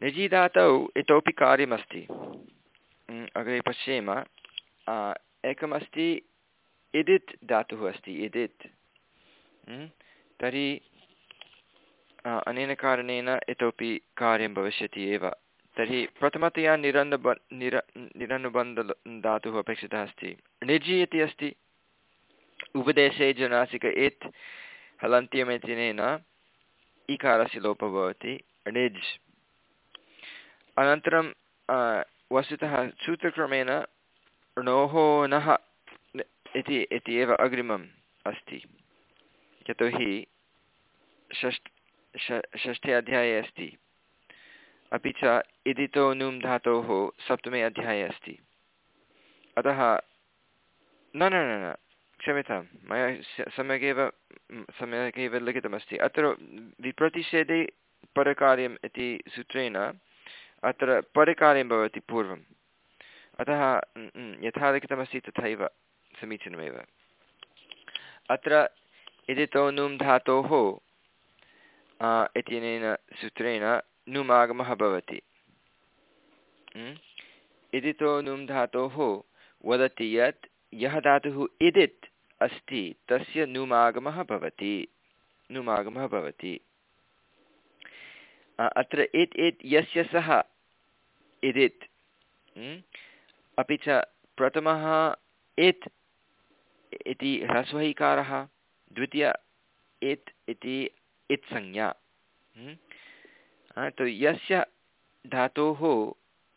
णिजि धातौ इतोपि कार्यमस्ति। अग्रे पश्येम। एकमस्ति इदित् धातुः अस्ति, इदित्। तर्हि अनेन कारणेन इतोपि कार्यं भविष्यति एव। तर्हि प्रथमतया निरन्दब निर निरनुबन्ध धातुः अपेक्षितः अस्ति। णिजि इति अस्ति। उपदेशे जनासिक एत् हलन्त्यमेतिनेन इकारस्य लोपः भवति। णिज् अनन्तरं वस्तुतः सूत्रक्रमेण णोः नः इति इति एव अग्रिमम् अस्ति। यतोहि षष् षष्ठे अध्याये अस्ति। अपि च इदितो नुं धातोः सप्तमे अध्याये अस्ति। अतः, न न न न, क्षम्यतां, मया सम्यगेव सम्यक् एव लिखितमस्ति। अत्र विप्रतिषेधे परकार्यम् इति सूत्रेण अत्र परकार्यं भवति पूर्वम्। अतः यथा लिखितमस्ति तथैव समीचीनमेव। अत्र इदितो नुं धातोः इत्यनेन सूत्रेण नुमागमः भवति। इदितो नुं धातोः वदति यत् यः धातुः इदित् अस्ति, तस्य नुमागमः भवति। नुमागमः भवति। अत्र इत् इत् यस्य सः इदित्। अपि च प्रथमः इत् इति ह्रस्वैकारः द्वितीय इत् इति इत्संज्ञा। तो यस्य धातोः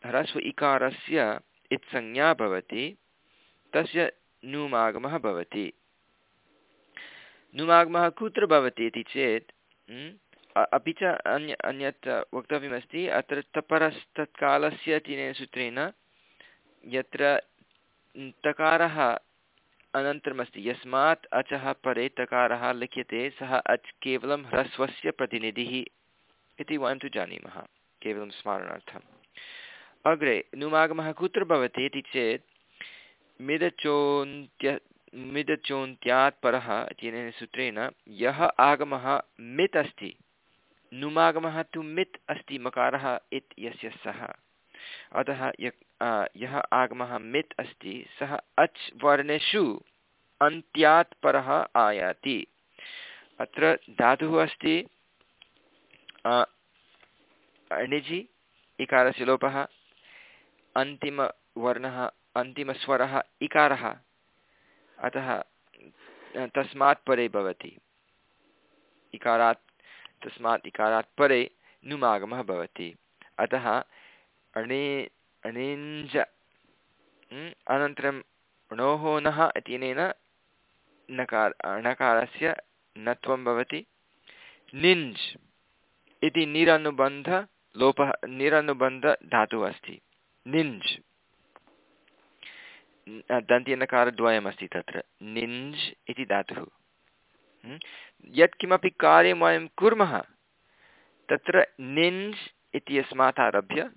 ह्रस्व इकारस्य इत्संज्ञा भवति तस्य नुमागमः भवति। नुमागमः कुत्र भवति इति चेत् अपि च अन्य अन्यत् वक्तव्यमस्ति, अत्र तपरस्तत्कालस्य तिनेन सूत्रेण यत्र तकारः अनन्तरमस्ति, यस्मात् अचः परे तकारः लिख्यते, सः अच् केवलं ह्रस्वस्य प्रतिनिधिः इति वयं तु जानीमः, केवलं स्मारणार्थम्। अग्रे, नुमागमः कुत्र भवति इति चेत्, मिदचोन्त्य मिदचोन्त्यात् परः इत्यनेन सूत्रेण, यः आगमः मित् अस्ति। नुमागमः तु मित् अस्ति मकारः इत् यस्य सः। अतः यः आगमः मित् अस्ति, सः अच् वर्णेषु अन्त्यात् परः आयाति। अत्र धातुः अस्ति अणिजि इकारस्य लोपः अन्तिमवर्णः, अन्तिमस्वरः, इकारः। अतः, तस्मात् परे भवति। इकारात् तस्मात् इकारात् परे नुमागमः भवति। अतः अणे, अणेञ्ज अनन्तरं णोः नः इत्यनेन नकार णकारस्य नत्वं भवति। निञ्ज् इति निरनुबन्धलोपः निरनुबन्धधातुः अस्ति। निञ्ज्। दन्त्यनकारद्वयमस्ति तत्र। निञ्ज् इति धातुः। यत्किमपि कार्यं वयं कुर्मः, तत्र निञ्ज् इत्यस्मात् आरभ्य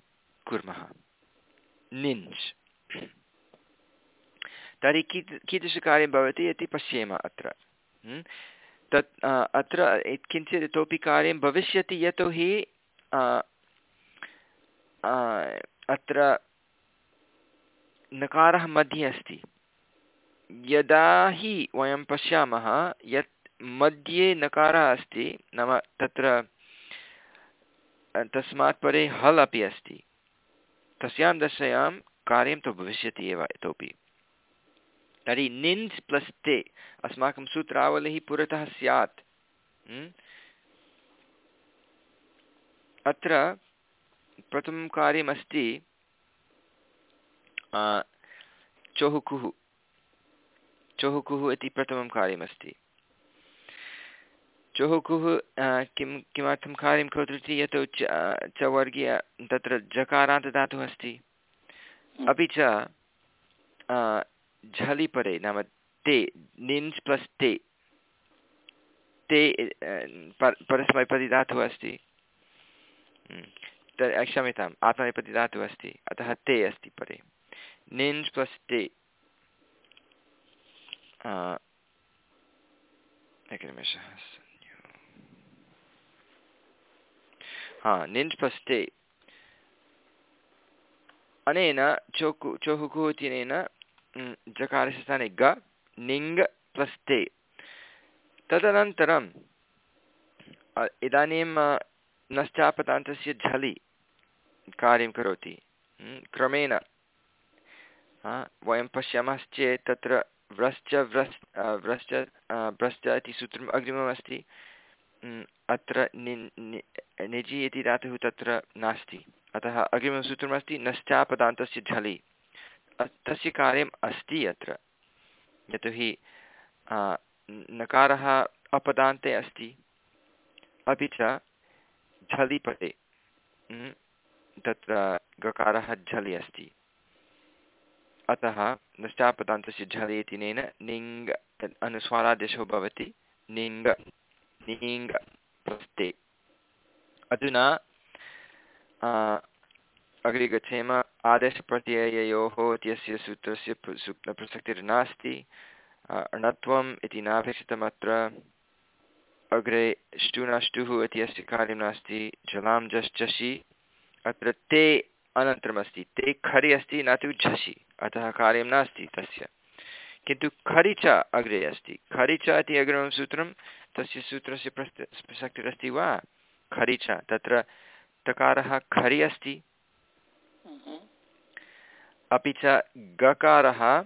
कुर्मः। निञ्ज्। तर्हि कीद कीदृशकार्यं भवति इति पश्येम अत्र। तत् अत्र किञ्चित् इतोपि कार्यं भविष्यति यतोहि अत्र नकारः मध्ये अस्ति। यदा हि वयं पश्यामः यत् मध्ये नकारः अस्ति, नाम तत्र तस्मात् परे हल् अपि अस्ति। तस्यां दशायां कार्यं तु भविष्यति एव इतोपि। तर्हि निन्स् प्लस् ते, अस्माकं सूत्रावलिः पुरतः स्यात्। अत्र प्रथमं कार्यमस्ति चोहुकुः। चोहुकुः इति प्रथमं कार्यमस्ति। चोहुकुः किं किमर्थं कार्यं करोति यतो च च वर्गीय तत्र जकारान्तदातुः अस्ति। अपि च झलि परे नाम ते निन्स् प्लस् ते ते परस्मैपदिधातुः अस्ति। क्षम्यताम् आत्मनेपदिधातुः अस्ति अतः ते अस्ति परे निन्स् प्लस् ते। एकनिमेषः हा ते अनेन चोकु चोहुकु इत्यनेन जकारस्य स्थाने ग निङ् प्लस् ते तदनन्तरं इदानीं नश्चापतान्तस्य झलि कार्यं करोति. क्रमेण वयं पश्यामश्चेत् तत्र व्रश्च व्रस् व्रश्च व्रश्च इति सूत्रम् अग्रिममस्ति. अत्र नि निजि इति धातुः तत्र नास्ति। अतः अग्रिमं सूत्रमस्ति नश्चापदान्तस्य झलि। तस्य कार्यम् अस्ति अत्र। यतोहि नकारः अपदान्ते अस्ति। अपि च झलिपटे तत्र गकारः झलि अस्ति। अतः नष्टापदान्तस्य झलि इत्यनेन निङ् अनुस्वारादेशो भवति। निङ् निङ् प्रस्ते अधुना अग्रे गच्छेम आदेशप्रत्यययोः इत्यस्य सूत्रस्य प्रसक्तिर्नास्ति णत्वम् इति नापेक्षितमत्र अग्रे ष्टुनाष्टुः इत्यस्य कार्यं नास्ति, जलां झषि अत्र ते अनन्तरमस्ति। ते खरि अस्ति, न तु झषि अतः कार्यं नास्ति तस्य। किन्तु खरि च अग्रे अस्ति। खरि च इति अग्रिमं सूत्रं तस्य सूत्रस्य प्रस् प्रसक्तिरस्ति वा? खरि च। तत्र तकारः खरि अस्ति। अपि च गकारः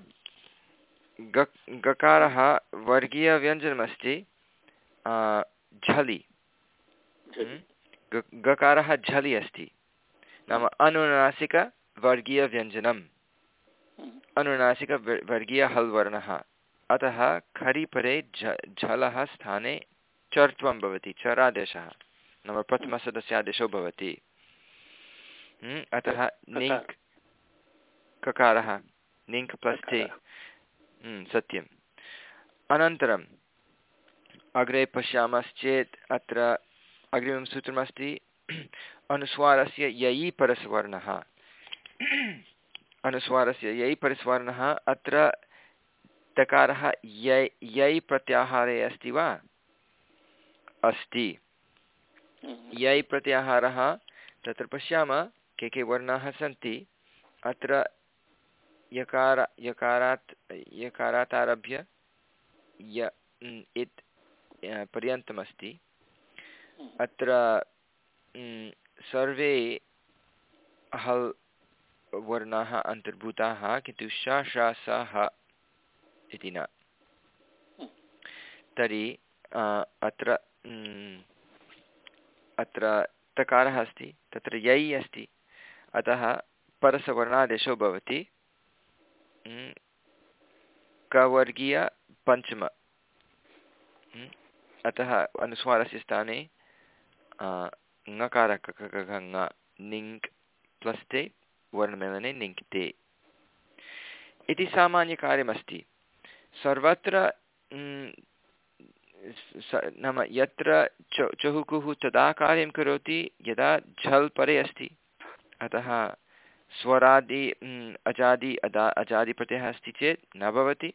गकारः वर्गीयव्यञ्जनमस्ति झलि। गकारः झलि अस्ति। नाम अनुनासिकवर्गीयव्यञ्जनं अनुनासिक वर्गीय हल् वर्णः अतः खरि परे झलः स्थाने चर्त्वं भवति चरादेशः। नाम प्रथमसदस्यादेशो भवति। अतः निङ्क् ककारः निङ्क् प्लस् टे। सत्यम्। अनन्तरम् अग्रे पश्यामश्चेत् अत्र अग्रिमं सूत्रमस्ति अनुस्वारस्य ययि परस्वर्णः। अनुस्वारस्य यै परिस्वर्णः अत्र तकारः यै यै प्रत्याहारे अस्ति वा? अस्ति। यै प्रत्याहारः, तत्र पश्यामः, के के वर्णाः सन्ति। अत्र यकार, यकारात् यकारात् आरभ्य य इत् पर्यन्तमस्ति। अत्र सर्वे हल् वर्णाः अन्तर्भूताः, किन्तु श श, स, ह इति न। तर्हि अत्र अत्र तकारः अस्ति, तत्र यै अस्ति, अतः परसवर्णादेशो भवति कवर्गीयपञ्चम अतः अनुस्वारस्य स्थाने ङकारककङ निङ्क् प्लस् ते, वर्णमेलने निङ्क्ते इति सामान्यकार्यमस्ति। सर्वत्र नाम यत्र चहुकुः तदा कार्यं करोति यदा झल् परे अस्ति। अतः स्वरादि अजादि, अदा अजादिप्रत्ययः अस्ति चेत् न भवति।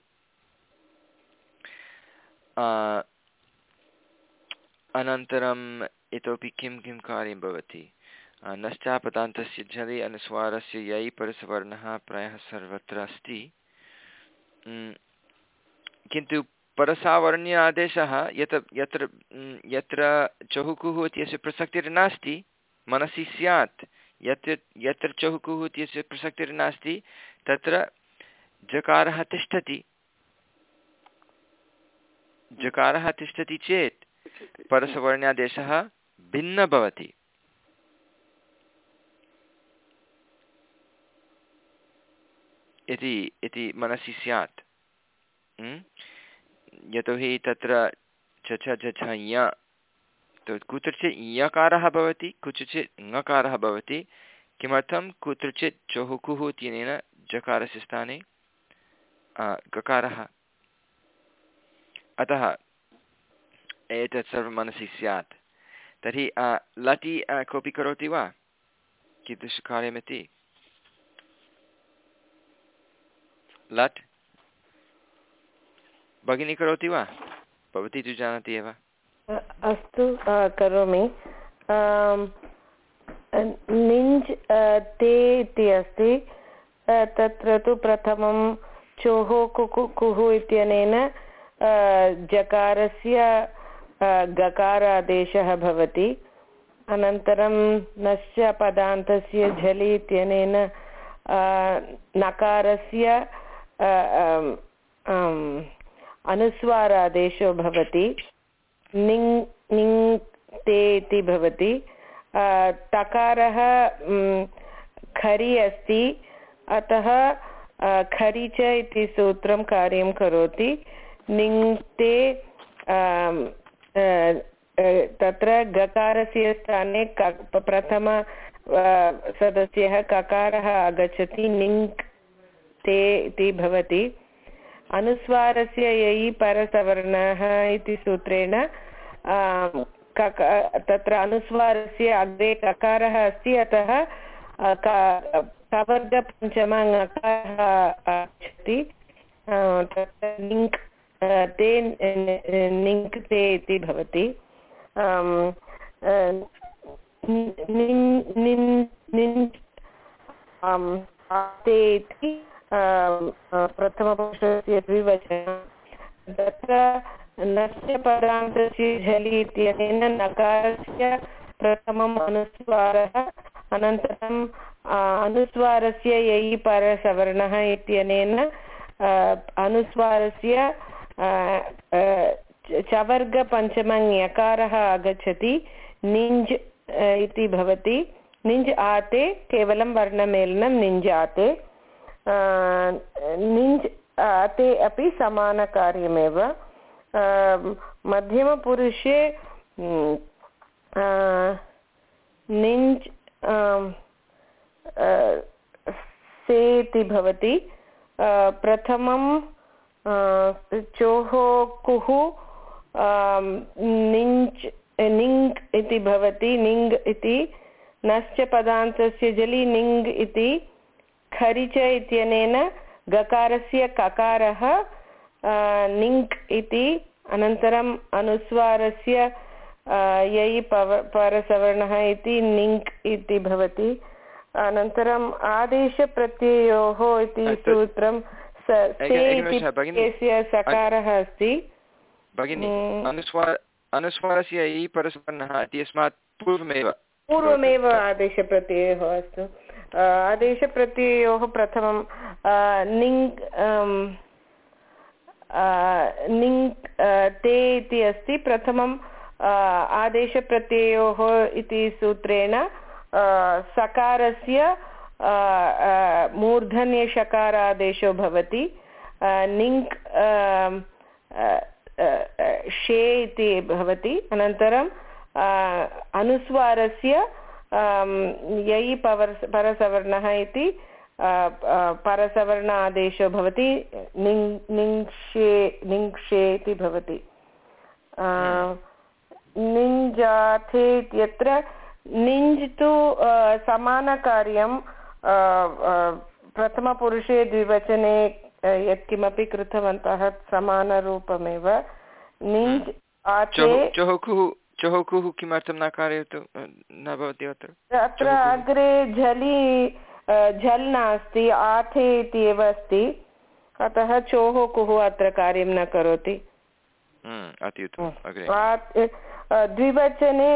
अनन्तरम् इतोपि किं किं कार्यं भवति? नश्चापदान्तस्य झलि अनुस्वारस्य यै परसवर्णः प्रायः सर्वत्र अस्ति। किन्तु परसावर्ण्य आदेशः यत्, यत्र यत्र चहुकुः इत्यस्य प्रसक्तिर्नास्ति मनसि स्यात् यत् यत्र चहुकुः इत्यस्य प्रसक्तिर्नास्ति तत्र जकारः तिष्ठति। जकारः तिष्ठति चेत् परसवर्ण्यादेशः भिन्न भवति। इति मनसि स्यात्। यतोहि तत्र च छ झ छ य कुत्रचित् इयकारः भवति, कुत्रचित् ङकारः भवति। किमर्थं? कुत्रचित् चहुकुः इत्यनेन जकारस्य स्थाने गकारः। अतः एतत् सर्वं मनसि स्यात्। तर्हि लटि कोऽपि करोति वा? कीदृशकार्यमिति? लट्। भगिनी करोति वा? भवती तु जानाति एव। अस्तु करोमि। निञ्ज् ते इति अस्ति। तत्र तु प्रथमं चोः कुकु कुः इत्यनेन जकारस्य गकारादेशः भवति। अनन्तरं नश्च पदान्तस्य झलि इत्यनेन नकारस्य अनुस्वारादेशो भवति, निङ् निङ् ते इति भवति तकारः खरि अस्ति, अतः खरि च इति सूत्रं कार्यं करोति। निङ्क्ते तत्र गकारस्य स्थाने प्रथम सदस्यः ककारः आगच्छति निङ्क् ते इति भवति। अनुस्वारस्य ययि परसवर्णः इति सूत्रेण तत्र अनुस्वारस्य अग्रे ककारः अस्ति, अतः कवर्गपञ्चमकारः आगच्छति। तत्र लिङ्क् ते निङ्क् ते इति भवति। ते इति प्रथमपुरुषस्य द्विवचनं तत्र नस्य पदान्तस्य झलि इत्यनेन नकारस्य प्रथमम् अनुस्वारः अनन्तरम् अनुस्वारस्य ययि परसवर्णः इत्यनेन अनुस्वारस्य चवर्गपञ्चमङ्यकारः आगच्छति निञ्ज् इति भवति निञ्ज् आते केवलं वर्णमेलनं निञ्ज् आते निञ्ज् ते अपि समानकार्यमेव। मध्यमपुरुषे निञ्ज् से इति भवति। प्रथमं चोः कुः निञ्च् निङ् इति भवति। निङ् इति नश्च पदान्तस्य जलि निङ् इति खरिच इत्यनेन गकारस्य ककारः निङ्क् इति अनन्तरम् अनुस्वारस्य यै पव परसवर्णः इति निङ्क् इति भवति। अनन्तरम् आदेशप्रत्ययोः इति सूत्रं सकारः अस्ति। भगिनि अनुस्वार अनुस्वारस्य इ परस्पन्नः इत्यस्मात् पूर्वमेव। पूर्वमेव आदेशप्रत्ययोः अस्तु। आदेशप्रत्ययोः प्रथमं निङ् निङ् ते इति अस्ति प्रथमं आदेशप्रत्ययोः इति सूत्रेण सकारस्य मूर्धन्यषकारादेशो भवति निङ्क् शे इति भवति अनन्तरं अनुस्वारस्य यै पवर् परसवर्णः इति परसवर्ण आदेशो भवति निङ् निङ्क्षे निङ्क्षे इति भवति। निञ्जाथे इत्यत्र निञ्ज् तु समानकार्यं प्रथमपुरुषे द्विवचने यत्किमपि कृतवन्तः समानरूपमेव। निञ्ज् आथे चहुकुः किमर्थं न कारयतु न भवति अत्र। अत्र अग्रे झलि झल् नास्ति आथे इति एव अस्ति। अतः चोः कुः अत्र कार्यं न करोति। द्विवचने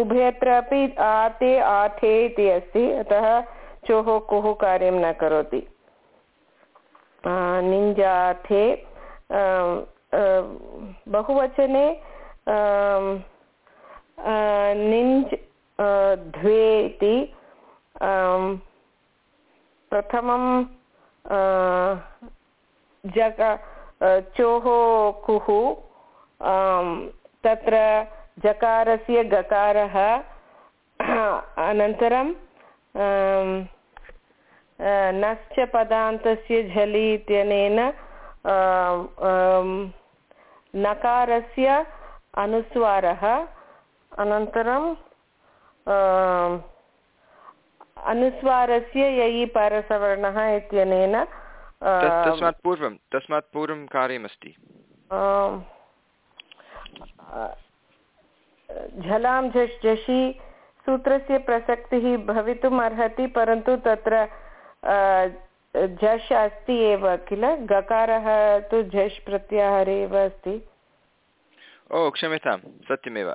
उभयत्र अपि आते आठे इति अस्ति अतः चोः कुः कार्यं न करोति। निञ्जाथे बहुवचने निञ्ज् द्वे इति प्रथमं जग चोः कुः तत्र जकारस्य गकारः अनन्तरं नश्च पदान्तस्य झलि इत्यनेन नकारस्य अनुस्वारः। अनन्तरं अनुस्वारस्य ययि परसवर्णः इत्यनेन तस्मात् पूर्वं तस्मात् पूर्वं कार्यमस्ति। झलां झष् झषि सूत्रस्य प्रसक्तिः भवितुम् अर्हति परन्तु तत्र झष् अस्ति एव किल? गकारः तु झष् प्रत्याहारे एव अस्ति। ओ क्षम्यतां सत्यमेव।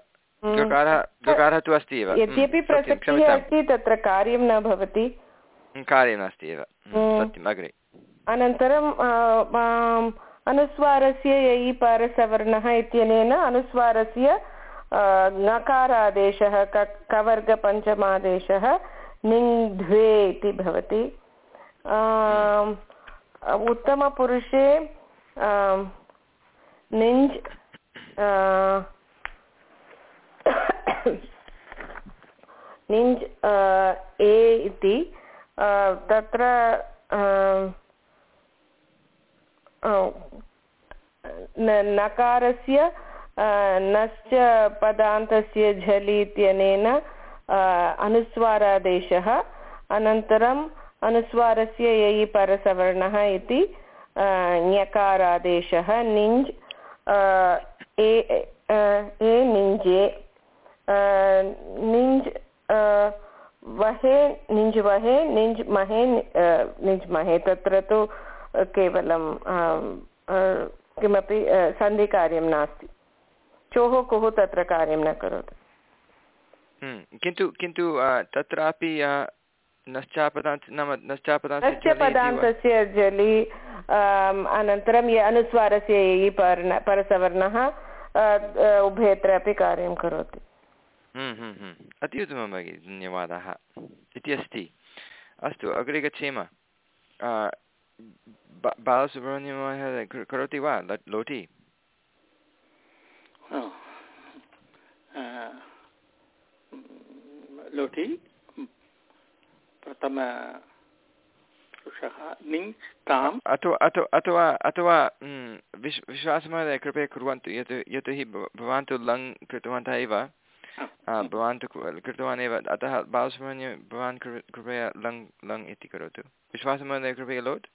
गकारः गकारः तु अस्ति एव। यद्यपि प्रसक्तिः अस्ति तत्र कार्यं न भवति। कार्यं नास्ति एव। सत्यम् अग्रे। अनन्तरं अनुस्वारस्य ययि परसवर्णः इत्यनेन अनुस्वारस्य ङकारादेशः कवर्गपञ्चमादेशः निङ् द्वे इति भवति। उत्तमपुरुषे निञ्ज् निञ्ज् ए इति तत्र नकारस्य नश्च पदान्तस्य झलि इत्यनेन अनुस्वारादेशः अनन्तरम् अनुस्वारस्य ययि परसवर्णः इति ञकारादेशः, निञ्ज् ए ए निञ्जे निञ्ज् वहे निञ्ज् वहे निञ्ज् महे निञ्ज् महे तत्र तु केवलं किमपि सन्धिकार्यं नास्ति। चोः कुः तत्र कार्यं न करोति। किन्तु किन्तु तत्रापि नश्चापदान्त नाम नश्चापदान्तस्य पदान्तस्य जलि अनन्तरं ये अनुस्वारस्य ये पर्ण परसवर्णः उभयत्र अपि कार्यं करोति अति उत्तमं भगिनि धन्यवादाः इति अस्ति अस्तु अग्रे गच्छेम बालसुब्रह्मण्यमहोदय करोति वा लोटि लोटि प्रथम पुरुषः निङ् ताम्। अथवा अथवा अथवा अथवा विश् विश्वासमहोदय कृपया कुर्वन्तु यतो यतोहि भवान् तु लङ् कृतवन्तः एव। भवान् तु कृतवान् एव। अतः बालसुब्रह्मण्य भवान् कृपया लङ् लङ् इति करोतु। विश्वासमहोदय कृपया लोट्।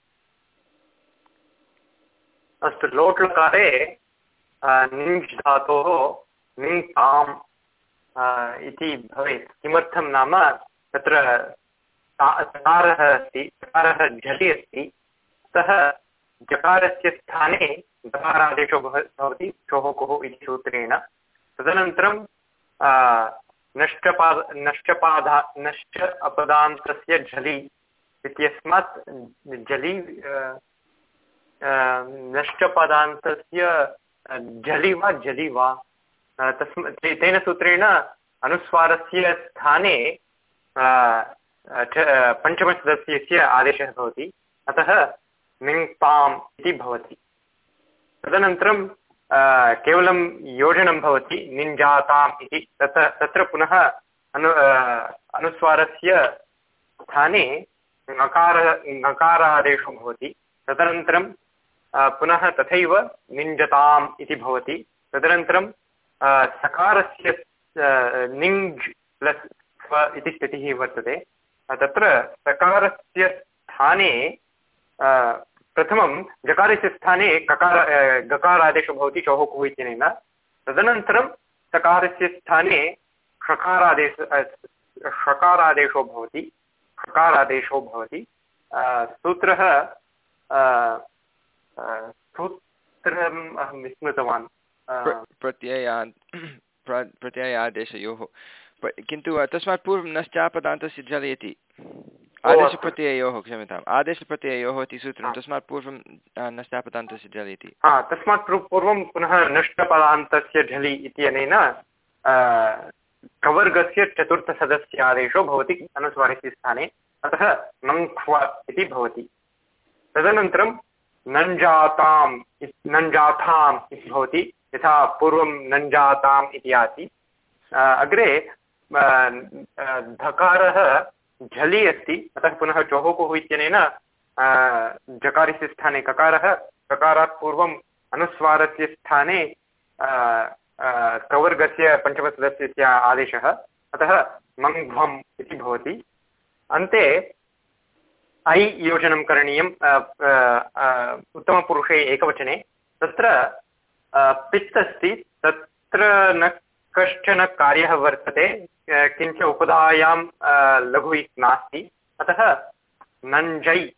अस्तु लोट् लकारे निङ् धातोः निङ् ताम् इति भवेत्। किमर्थं नाम तत्र चकारः अस्ति झलि अस्ति अतः जकारस्य स्थाने गकारादेशो भवति इति सूत्रेण। तदनन्तरं नष्टपाद, नष्टपादा, नष्ट अपदान्तस्य झलि इत्यस्मात् झलि नष्टपदान्तस्य जलि वा जलि वा, तस्म तेन सूत्रेण अनुस्वारस्य स्थाने पञ्चमसदस्यस्य आदेशः भवति। अतः मिङ्पाम् इति भवति। तदनन्तरं केवलं योजनं भवति निञ्जाताम् इति। तत्र तत्र पुनः अनु अनुस्वारस्य स्थाने ङकार ङकारादेशो भवति। तदनन्तरं पुनः तथैव निञ्जताम् इति भवति। तदनन्तरं सकारस्य अ, प्लस् स्व इति स्थितिः वर्तते। तत्र सकारस्य स्थाने प्रथमं जकारस्य स्थाने ककार गकारादेशो भवति चोः इत्यनेन तदनन्तरं सकारस्य स्थाने षकारादेश षकारादेशो भवति षकारादेशो भवति। सूत्रः सूत्रम् अहं विस्मृतवान्। अ, प्र- प्रत्यया प्रत्ययादेशयोः। प्र- किन्तु तस्मात् पूर्वं नश्चापदान्तस्य जलयति ओ, आदेशप्रत्यययोः क्षम्यताम्। आदेशप्रत्यययोः इति सूत्रं। तस्मात् पूर्वं नश्चापदान्तस्य जलयति तस्मात् पूर्व- पुनः नष्टपदान्तस्य झलि इत्यनेन कवर्गस्य चतुर्थसदस्य आदेशो भवति अनुस्वारस्य स्थाने अतः नङ्ख्व इति भवति। तदनन्तरं नञ्जाताम् नञ्जाथाम् इति भवति। यथा पूर्वं नञ्जाताम् इति आसीत्। अग्रे धकारः झलि अस्ति, अतः पुनः चोहोकुः इत्यनेन जकारस्य स्थाने ककारः, ककारात् पूर्वम् अनुस्वारस्य स्थाने कवर्गस्य पञ्चमसदस्यस्य आदेशः, अतः मङ्घ्वम् इति भवति। अन्ते, ऐ योजनं करणीयम् उत्तमपुरुषे एकवचने, तत्र पित् अस्ति तत्र न कश्चन कार्यः वर्तते किञ्च उपधायां लघु नास्ति। अतः नञ्जै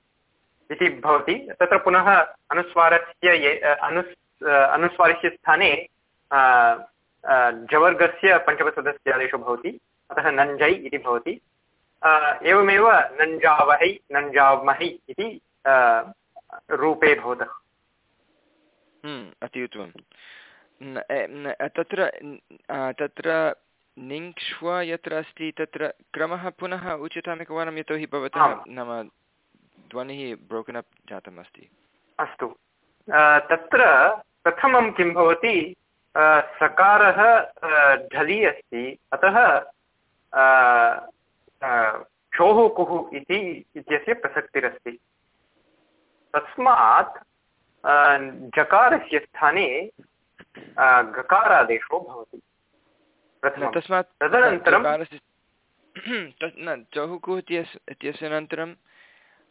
इति भवति। तत्र पुनः अनुस्वारस्य अनुस् अनुस्वारस्य स्थाने जवर्गस्य पञ्चमसदस्य आदेशो भवति। अतः नञ्जै इति भवति। एवमेव नञ्जावहै नञ्जामहि इति रूपे भवतः। हम्म, अति उत्तमं न- ए, न- तत्र तत्र निङ्क्ष्व यत्र अस्ति तत्र क्रमः पुनः उच्यताम् एकवारं यतोहि भवतः। नाम ध्वनिः ब्रोकन् अप् जातम् अस्ति। अस्तु। तत्र प्रथमं किं भवति सकारः ढलि अस्ति। अतः चोः कुः इति इत्यस्य प्रसक्तिरस्ति। तस्मात् जकारस्य स्थाने अ, गकारादेशो भवति। तस्मात् तदनन्तरं न चहुकुः इत्यस्य इत्यस्य अनन्तरम्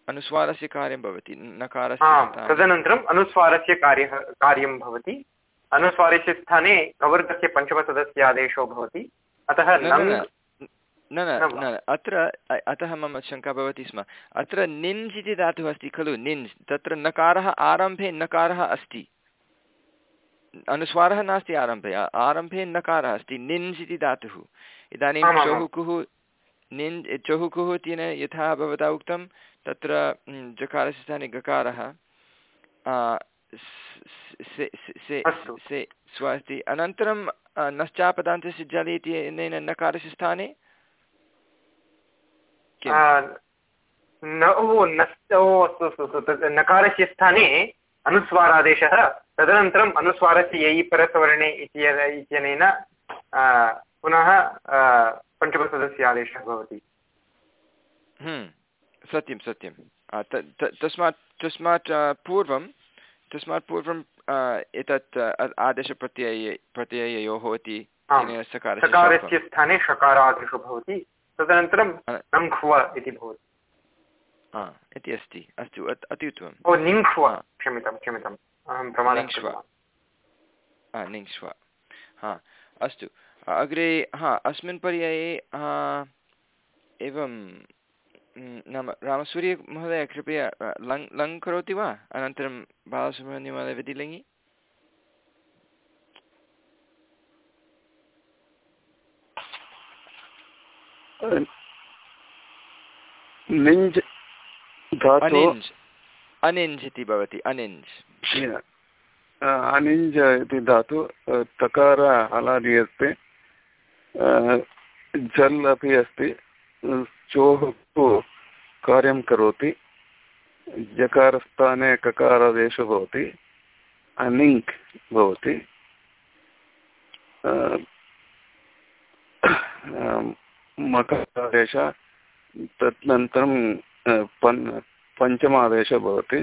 अनुस्वारस्य कार्यं भवति नकारस्य तदनन्तरम् अनुस्वारस्य कार्यः कार्यं भवति। अनुस्वारस्य स्थाने कवर्गस्य पञ्चमसदस्य आदेशो भवति। अतः न? न अत्र अतः मम शङ्का भवति स्म। अत्र निञ्ज् इति धातुः अस्ति खलु निञ्ज्। तत्र नकारः आरम्भे नकारः अस्ति। अनुस्वारः नास्ति आरम्भे। आरम्भे नकारः अस्ति निञ्ज् इति धातुः। इदानीं। चहुकुः निन् चहुकुः इत्येन यथा भवता उक्तं तत्र जकारस्य स्थाने गकारः। से से- से अस्तु। से स्व अस्ति अनन्तरं नश्चापदान्तस्य जलि इत्यनेन नकारस्य स्थाने? नकारस्य स्थाने अनुस्वारादेशः। तदनन्तरम् अनुस्वारस्य यै परसवर्णे इत्यनेन पुनः पञ्चमपदस्य आदेशः भवति। हम्म, सत्यं सत्यं। तस्मात् तस्मात् पूर्वं तस्मात् पूर्वं एतत् आदेशप्रत्यये प्रत्यययोः इति सकारस्य स्थाने षकारादेशो भवति। तदनन्तरं इति भवति। इति अस्ति अस्तु अति उत्तमम् ओ निङ्क्ष्व। क्षम्यतां क्षम्यताम् अहं प्रमाणं निङ्क्ष्व। हा अस्तु। अग्रे हा अस्मिन् पर्याये एवं नाम रामसूर्यमहोदय कृपया लङ् लङ् करोति वा? अनन्तरं बालसुब्रह्मण्यमहोदय विधिलिङ्गि निञ्ज् अनिञ्ज्। अनिञ्ज् इति भवति अनिञ्ज्। अनिञ्ज इति धातु तकार हलादि अस्ति जल् अपि अस्ति चोः कार्यं करोति जकारस्थाने ककारादेशो भवति अनिङ्क् भवति मकारादेश तदनन्तरं पन् पञ्चमादेशः भवति।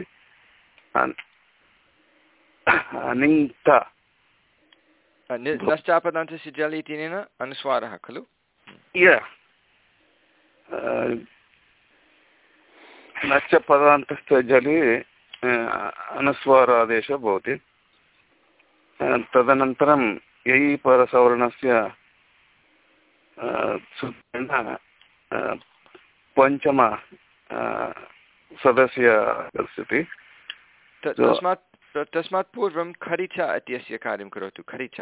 अनिङ्क्त नश्चापदान्तस्य जल् इत्यनेन अनुस्वारः खलु? नश्च पदान्तस्य जले अनुस्वारादेशः भवति। तदनन्तरं ययि परसवर्णस्य सूत्रेण पञ्चम सदस्य आगच्छति तस्मात् तस्मात् पूर्वं खरिच इत्यस्य कार्यं करोतु खरिच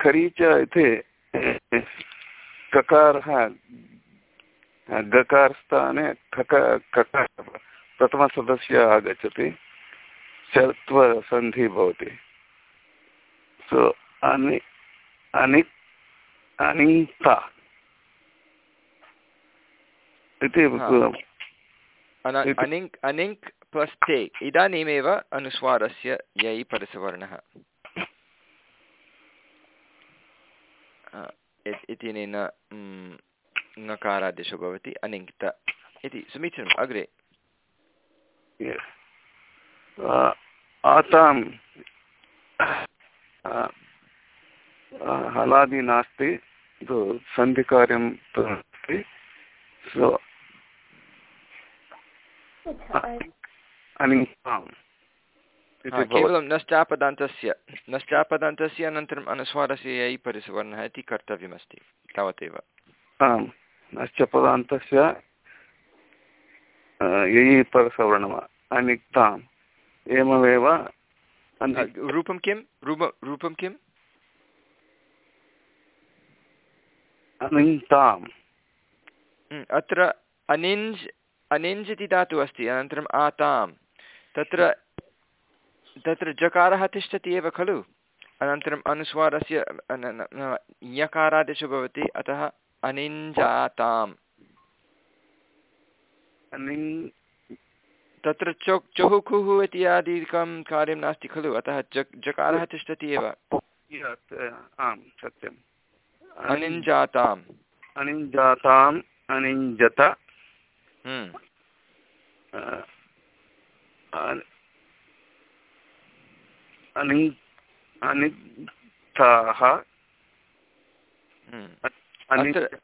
खरीच इति ककारः गकारस्थाने खक ककार प्रथमसदस्य आगच्छति चत्वसन्धिः भवति सो अनि अनि अनिङ्क्ता इति अनिङ्क् अनिङ्क् प्लस् ते। इदानीमेव अनुस्वारस्य यै परसवर्णः। इत्यनेन ङकारादेशो भवति अनिङ्क्त इति। समीचीनम् अग्रे। आतां हलादि नास्ति। सन्धिकार्यं सो केवलं नश्चापदान्तस्य नश्चापदान्तस्य अनन्तरम् अनुस्वारस्य यै परिसवर्णः इति कर्तव्यमस्ति तावदेव. आम् नश्चपदान्तस्य यै परसवर्णम् अनिक्ताम् एवमेव रूपं किं? रूप रूपं किम् अनिङ्क्ताम् अत्र अनिञ्ज् अनिञ्ज् इति धातुः अस्ति। अनन्तरम् आतां तत्र तत्र जकारः तिष्ठति एव खलु। अनन्तरम् अनुस्वारस्य यकारादेशो भवति। अतः अनिञ्जाताम्। तत्र चौ चहुकुः इत्यादिकं कार्यं नास्ति खलु। अतः जक् जकारः तिष्ठति एव। आम् सत्यम्। अनिञ्जाताम्। अनिञ्जाताम् अनिञ्जत हम्म। अनि अनिताः हम्म।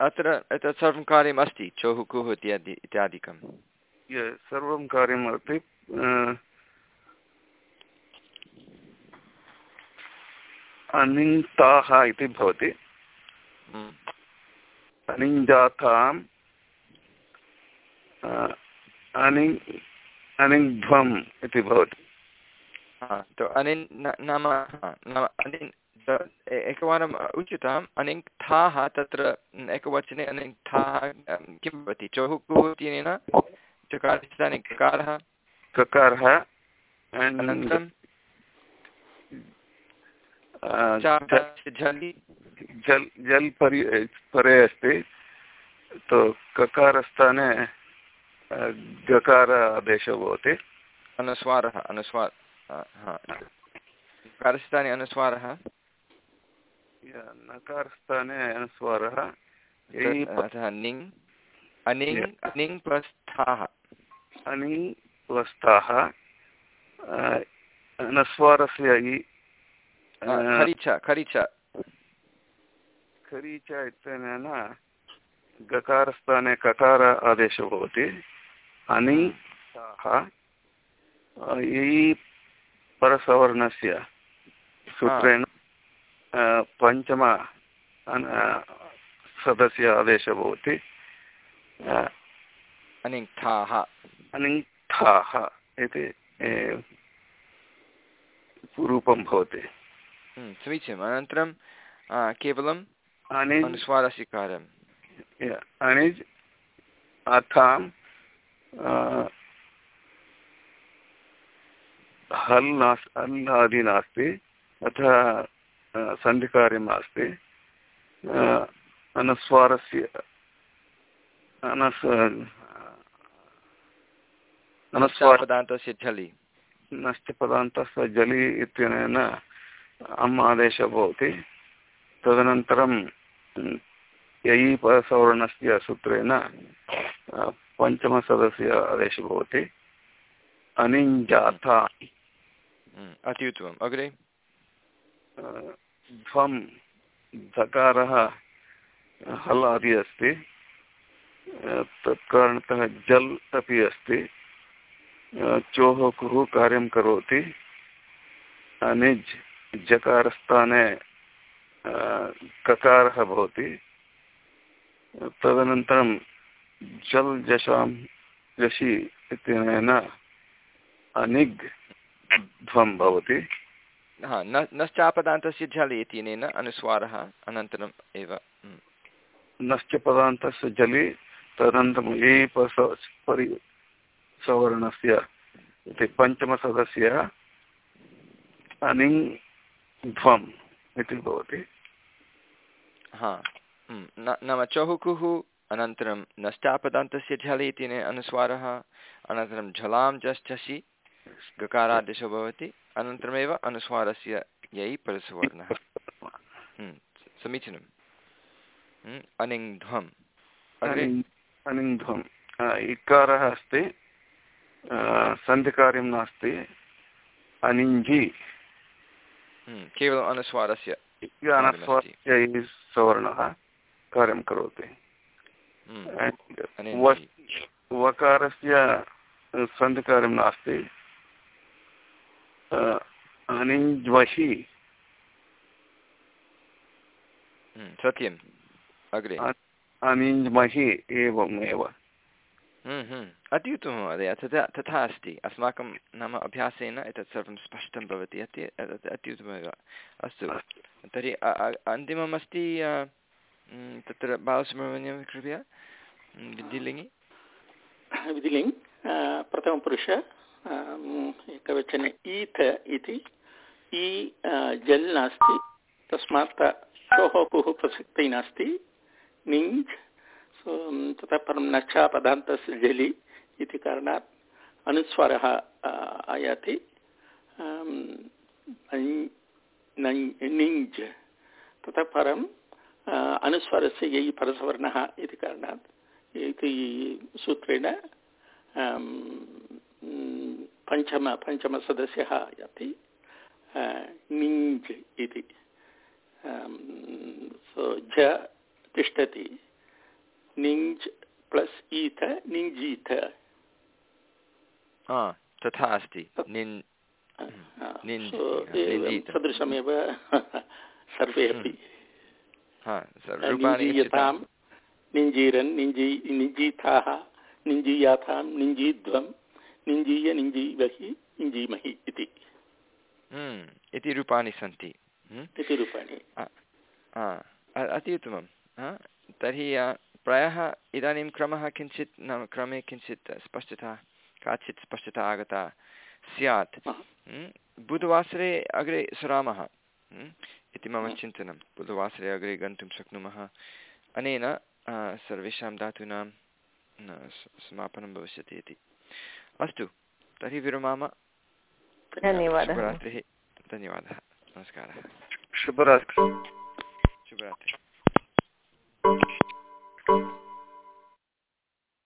अत्र एतत् सर्वं कार्यम् अस्ति चौहुकुः इत्यादि इत्यादिकं सर्वं कार्यम् अस्ति अनिन्ताः इति भवति हम्म। अनिञ्जाताम् अनि अनिङ्ध्वम् इति भवति। तो अनिन् नाम नाम अनिन् एकवारम् उच्यताम् अनिङ्क्थाः तत्र एकवचने अनिङ्क्थाः किं भवति? इत्यनेन चकारस्थाने ककारः ककारः अनन्तरं जल्। जल् परि परे अस्ति। तो ककारस्थाने अ, गकार आदेशो भवति। अनुस्वारः अनुस्वार कारस्थाने अनुस्वारः? नकारस्थाने अनुस्वारः। अतः निङ् अनिङ् अनिङ् प्लस् स्थाः अनि प्लस्ताः अनुस्वारस्य इ अ, खरि च खरि च खरी च इत्यनेन गकारस्थाने ककार आदेशो भवति। अनि ताः ययि परसवर्णस्य सूत्रेण पञ्चम अन- सदस्य आदेशो भवति। अ, अनिङ् इति रूपं भवति। हम्म, समीचीनम्। अनन्तरं आ, केवलम् अनिज् अथां हल् नास् हल् आदि नास्ति अतः सन्धिकार्यं नास्ति अनुस्वारस्य अनस् अनुस्वार पदान्तस्य झलि। नष्टपदान्तस्य जलि इत्यनेन अम् आदेशः भवति। तदनन्तरं ययि परसवर्णस्य सूत्रेण पञ्चमसदस्य आदेशः भवति। अनिञ्जाथा हम्म, अति उत्तमम् अग्रे ध्वं धकारः हल् आदि अस्ति। तत्कारणतः जल् अपि अस्ति। चोः कुः कार्यं करोति। अनिज् जकारस्थाने ककारः भवति। तदनन्तरं जल् जशां जशि इत्यनेन अनिग् ध्वं भवति। हा न नश्चापदान्तस्य झलि इत्यनेन अनुस्वारः अनन्तरम् एव नश्च पदान्तस्य जलि तदनन्तरं ये परि सवर्णस्य इति पञ्चमसदस्यः अनिङ् ध्वम् इति भवति। हा नाम चहुकुः अनन्तरं नश्चापदान्तस्य झलि इत्यनेन अनुस्वारः अनन्तरं झलां जश्चसि गकारादेशो भवति अनन्तरमेव अनुस्वारस्य यै परसवर्णः। हम्म, समीचीनम्। हम्म, अनिङ्ध्वम्। अग्रे। अनिङ्ध्वम्। इकारः अस्ति। सन्धिकार्यं नास्ति। अनिञ्जि। हम्म, केवलम् अनुस्वारस्य अनस्वास्य सवर्णः कार्यं करोति हम्म, And अनिञ्जि। व- वकारस्य सन्धिकार्यं नास्ति अ, हम्म, सत्यम् अग्रे अ- एवमेव अति उत्तमं महोदय तथा तथा अस्ति अस्माकं नाम अभ्यासेन एतत् सर्वं स्पष्टं भवति अति अति उत्तममेव अस्तु तर्हि अन्तिमम् अस्ति तत्र बालसुब्रह्मण्यं कृपया म्, विद्युल्लिङ्गि विधिलिङ्ग् प्रथमपुरुष अम्, एकवचने ईथ इति ई जल् नास्ति तस्मात् शोः प्रसक्तिः नास्ति निञ् ततः परं नचा पदान्तस्य जलि इति कारणात् अनुस्वारः आयाति निञ्ज्। ततः परं अनुस्वारस्य यै परसवर्णः इति कारणात् इति सूत्रेण पञ्चम पञ्चमसदस्यः आयाति अ, निञ्ज् इति। सो झ तिष्ठति। प्लस् ईथ तथा अस्ति। सदृशमेव सर्वे अपि। हा स- रूपाणि निञ्जीयतां निञ्जीरन् निञ्जी निञ्जीथाः निञ्जीयाथां निञ्जीध्वं निञ्जीय निञ्जीवहि निञ्जीमहि इति। हम्म, इति रूपाणि सन्ति। हम्म, इति रूपाणि। अति उत्तमं तर्हि प्रायः इदानीं क्रमः किञ्चित् नाम क्रमे किञ्चित् स्पष्टता काचित् स्पष्टता आगता स्यात्। हम्म, बुधवासरे अग्रे सरामः। इति मम हम्म। चिन्तनं बुधवासरे अग्रे गन्तुं शक्नुमः। अनेन सर्वेषां धातूनां समापनं भविष्यति इति। अस्तु तर्हि विरमाम धन्यवादः। धन्यवादः। नमस्कारः। शुभरात्रिः।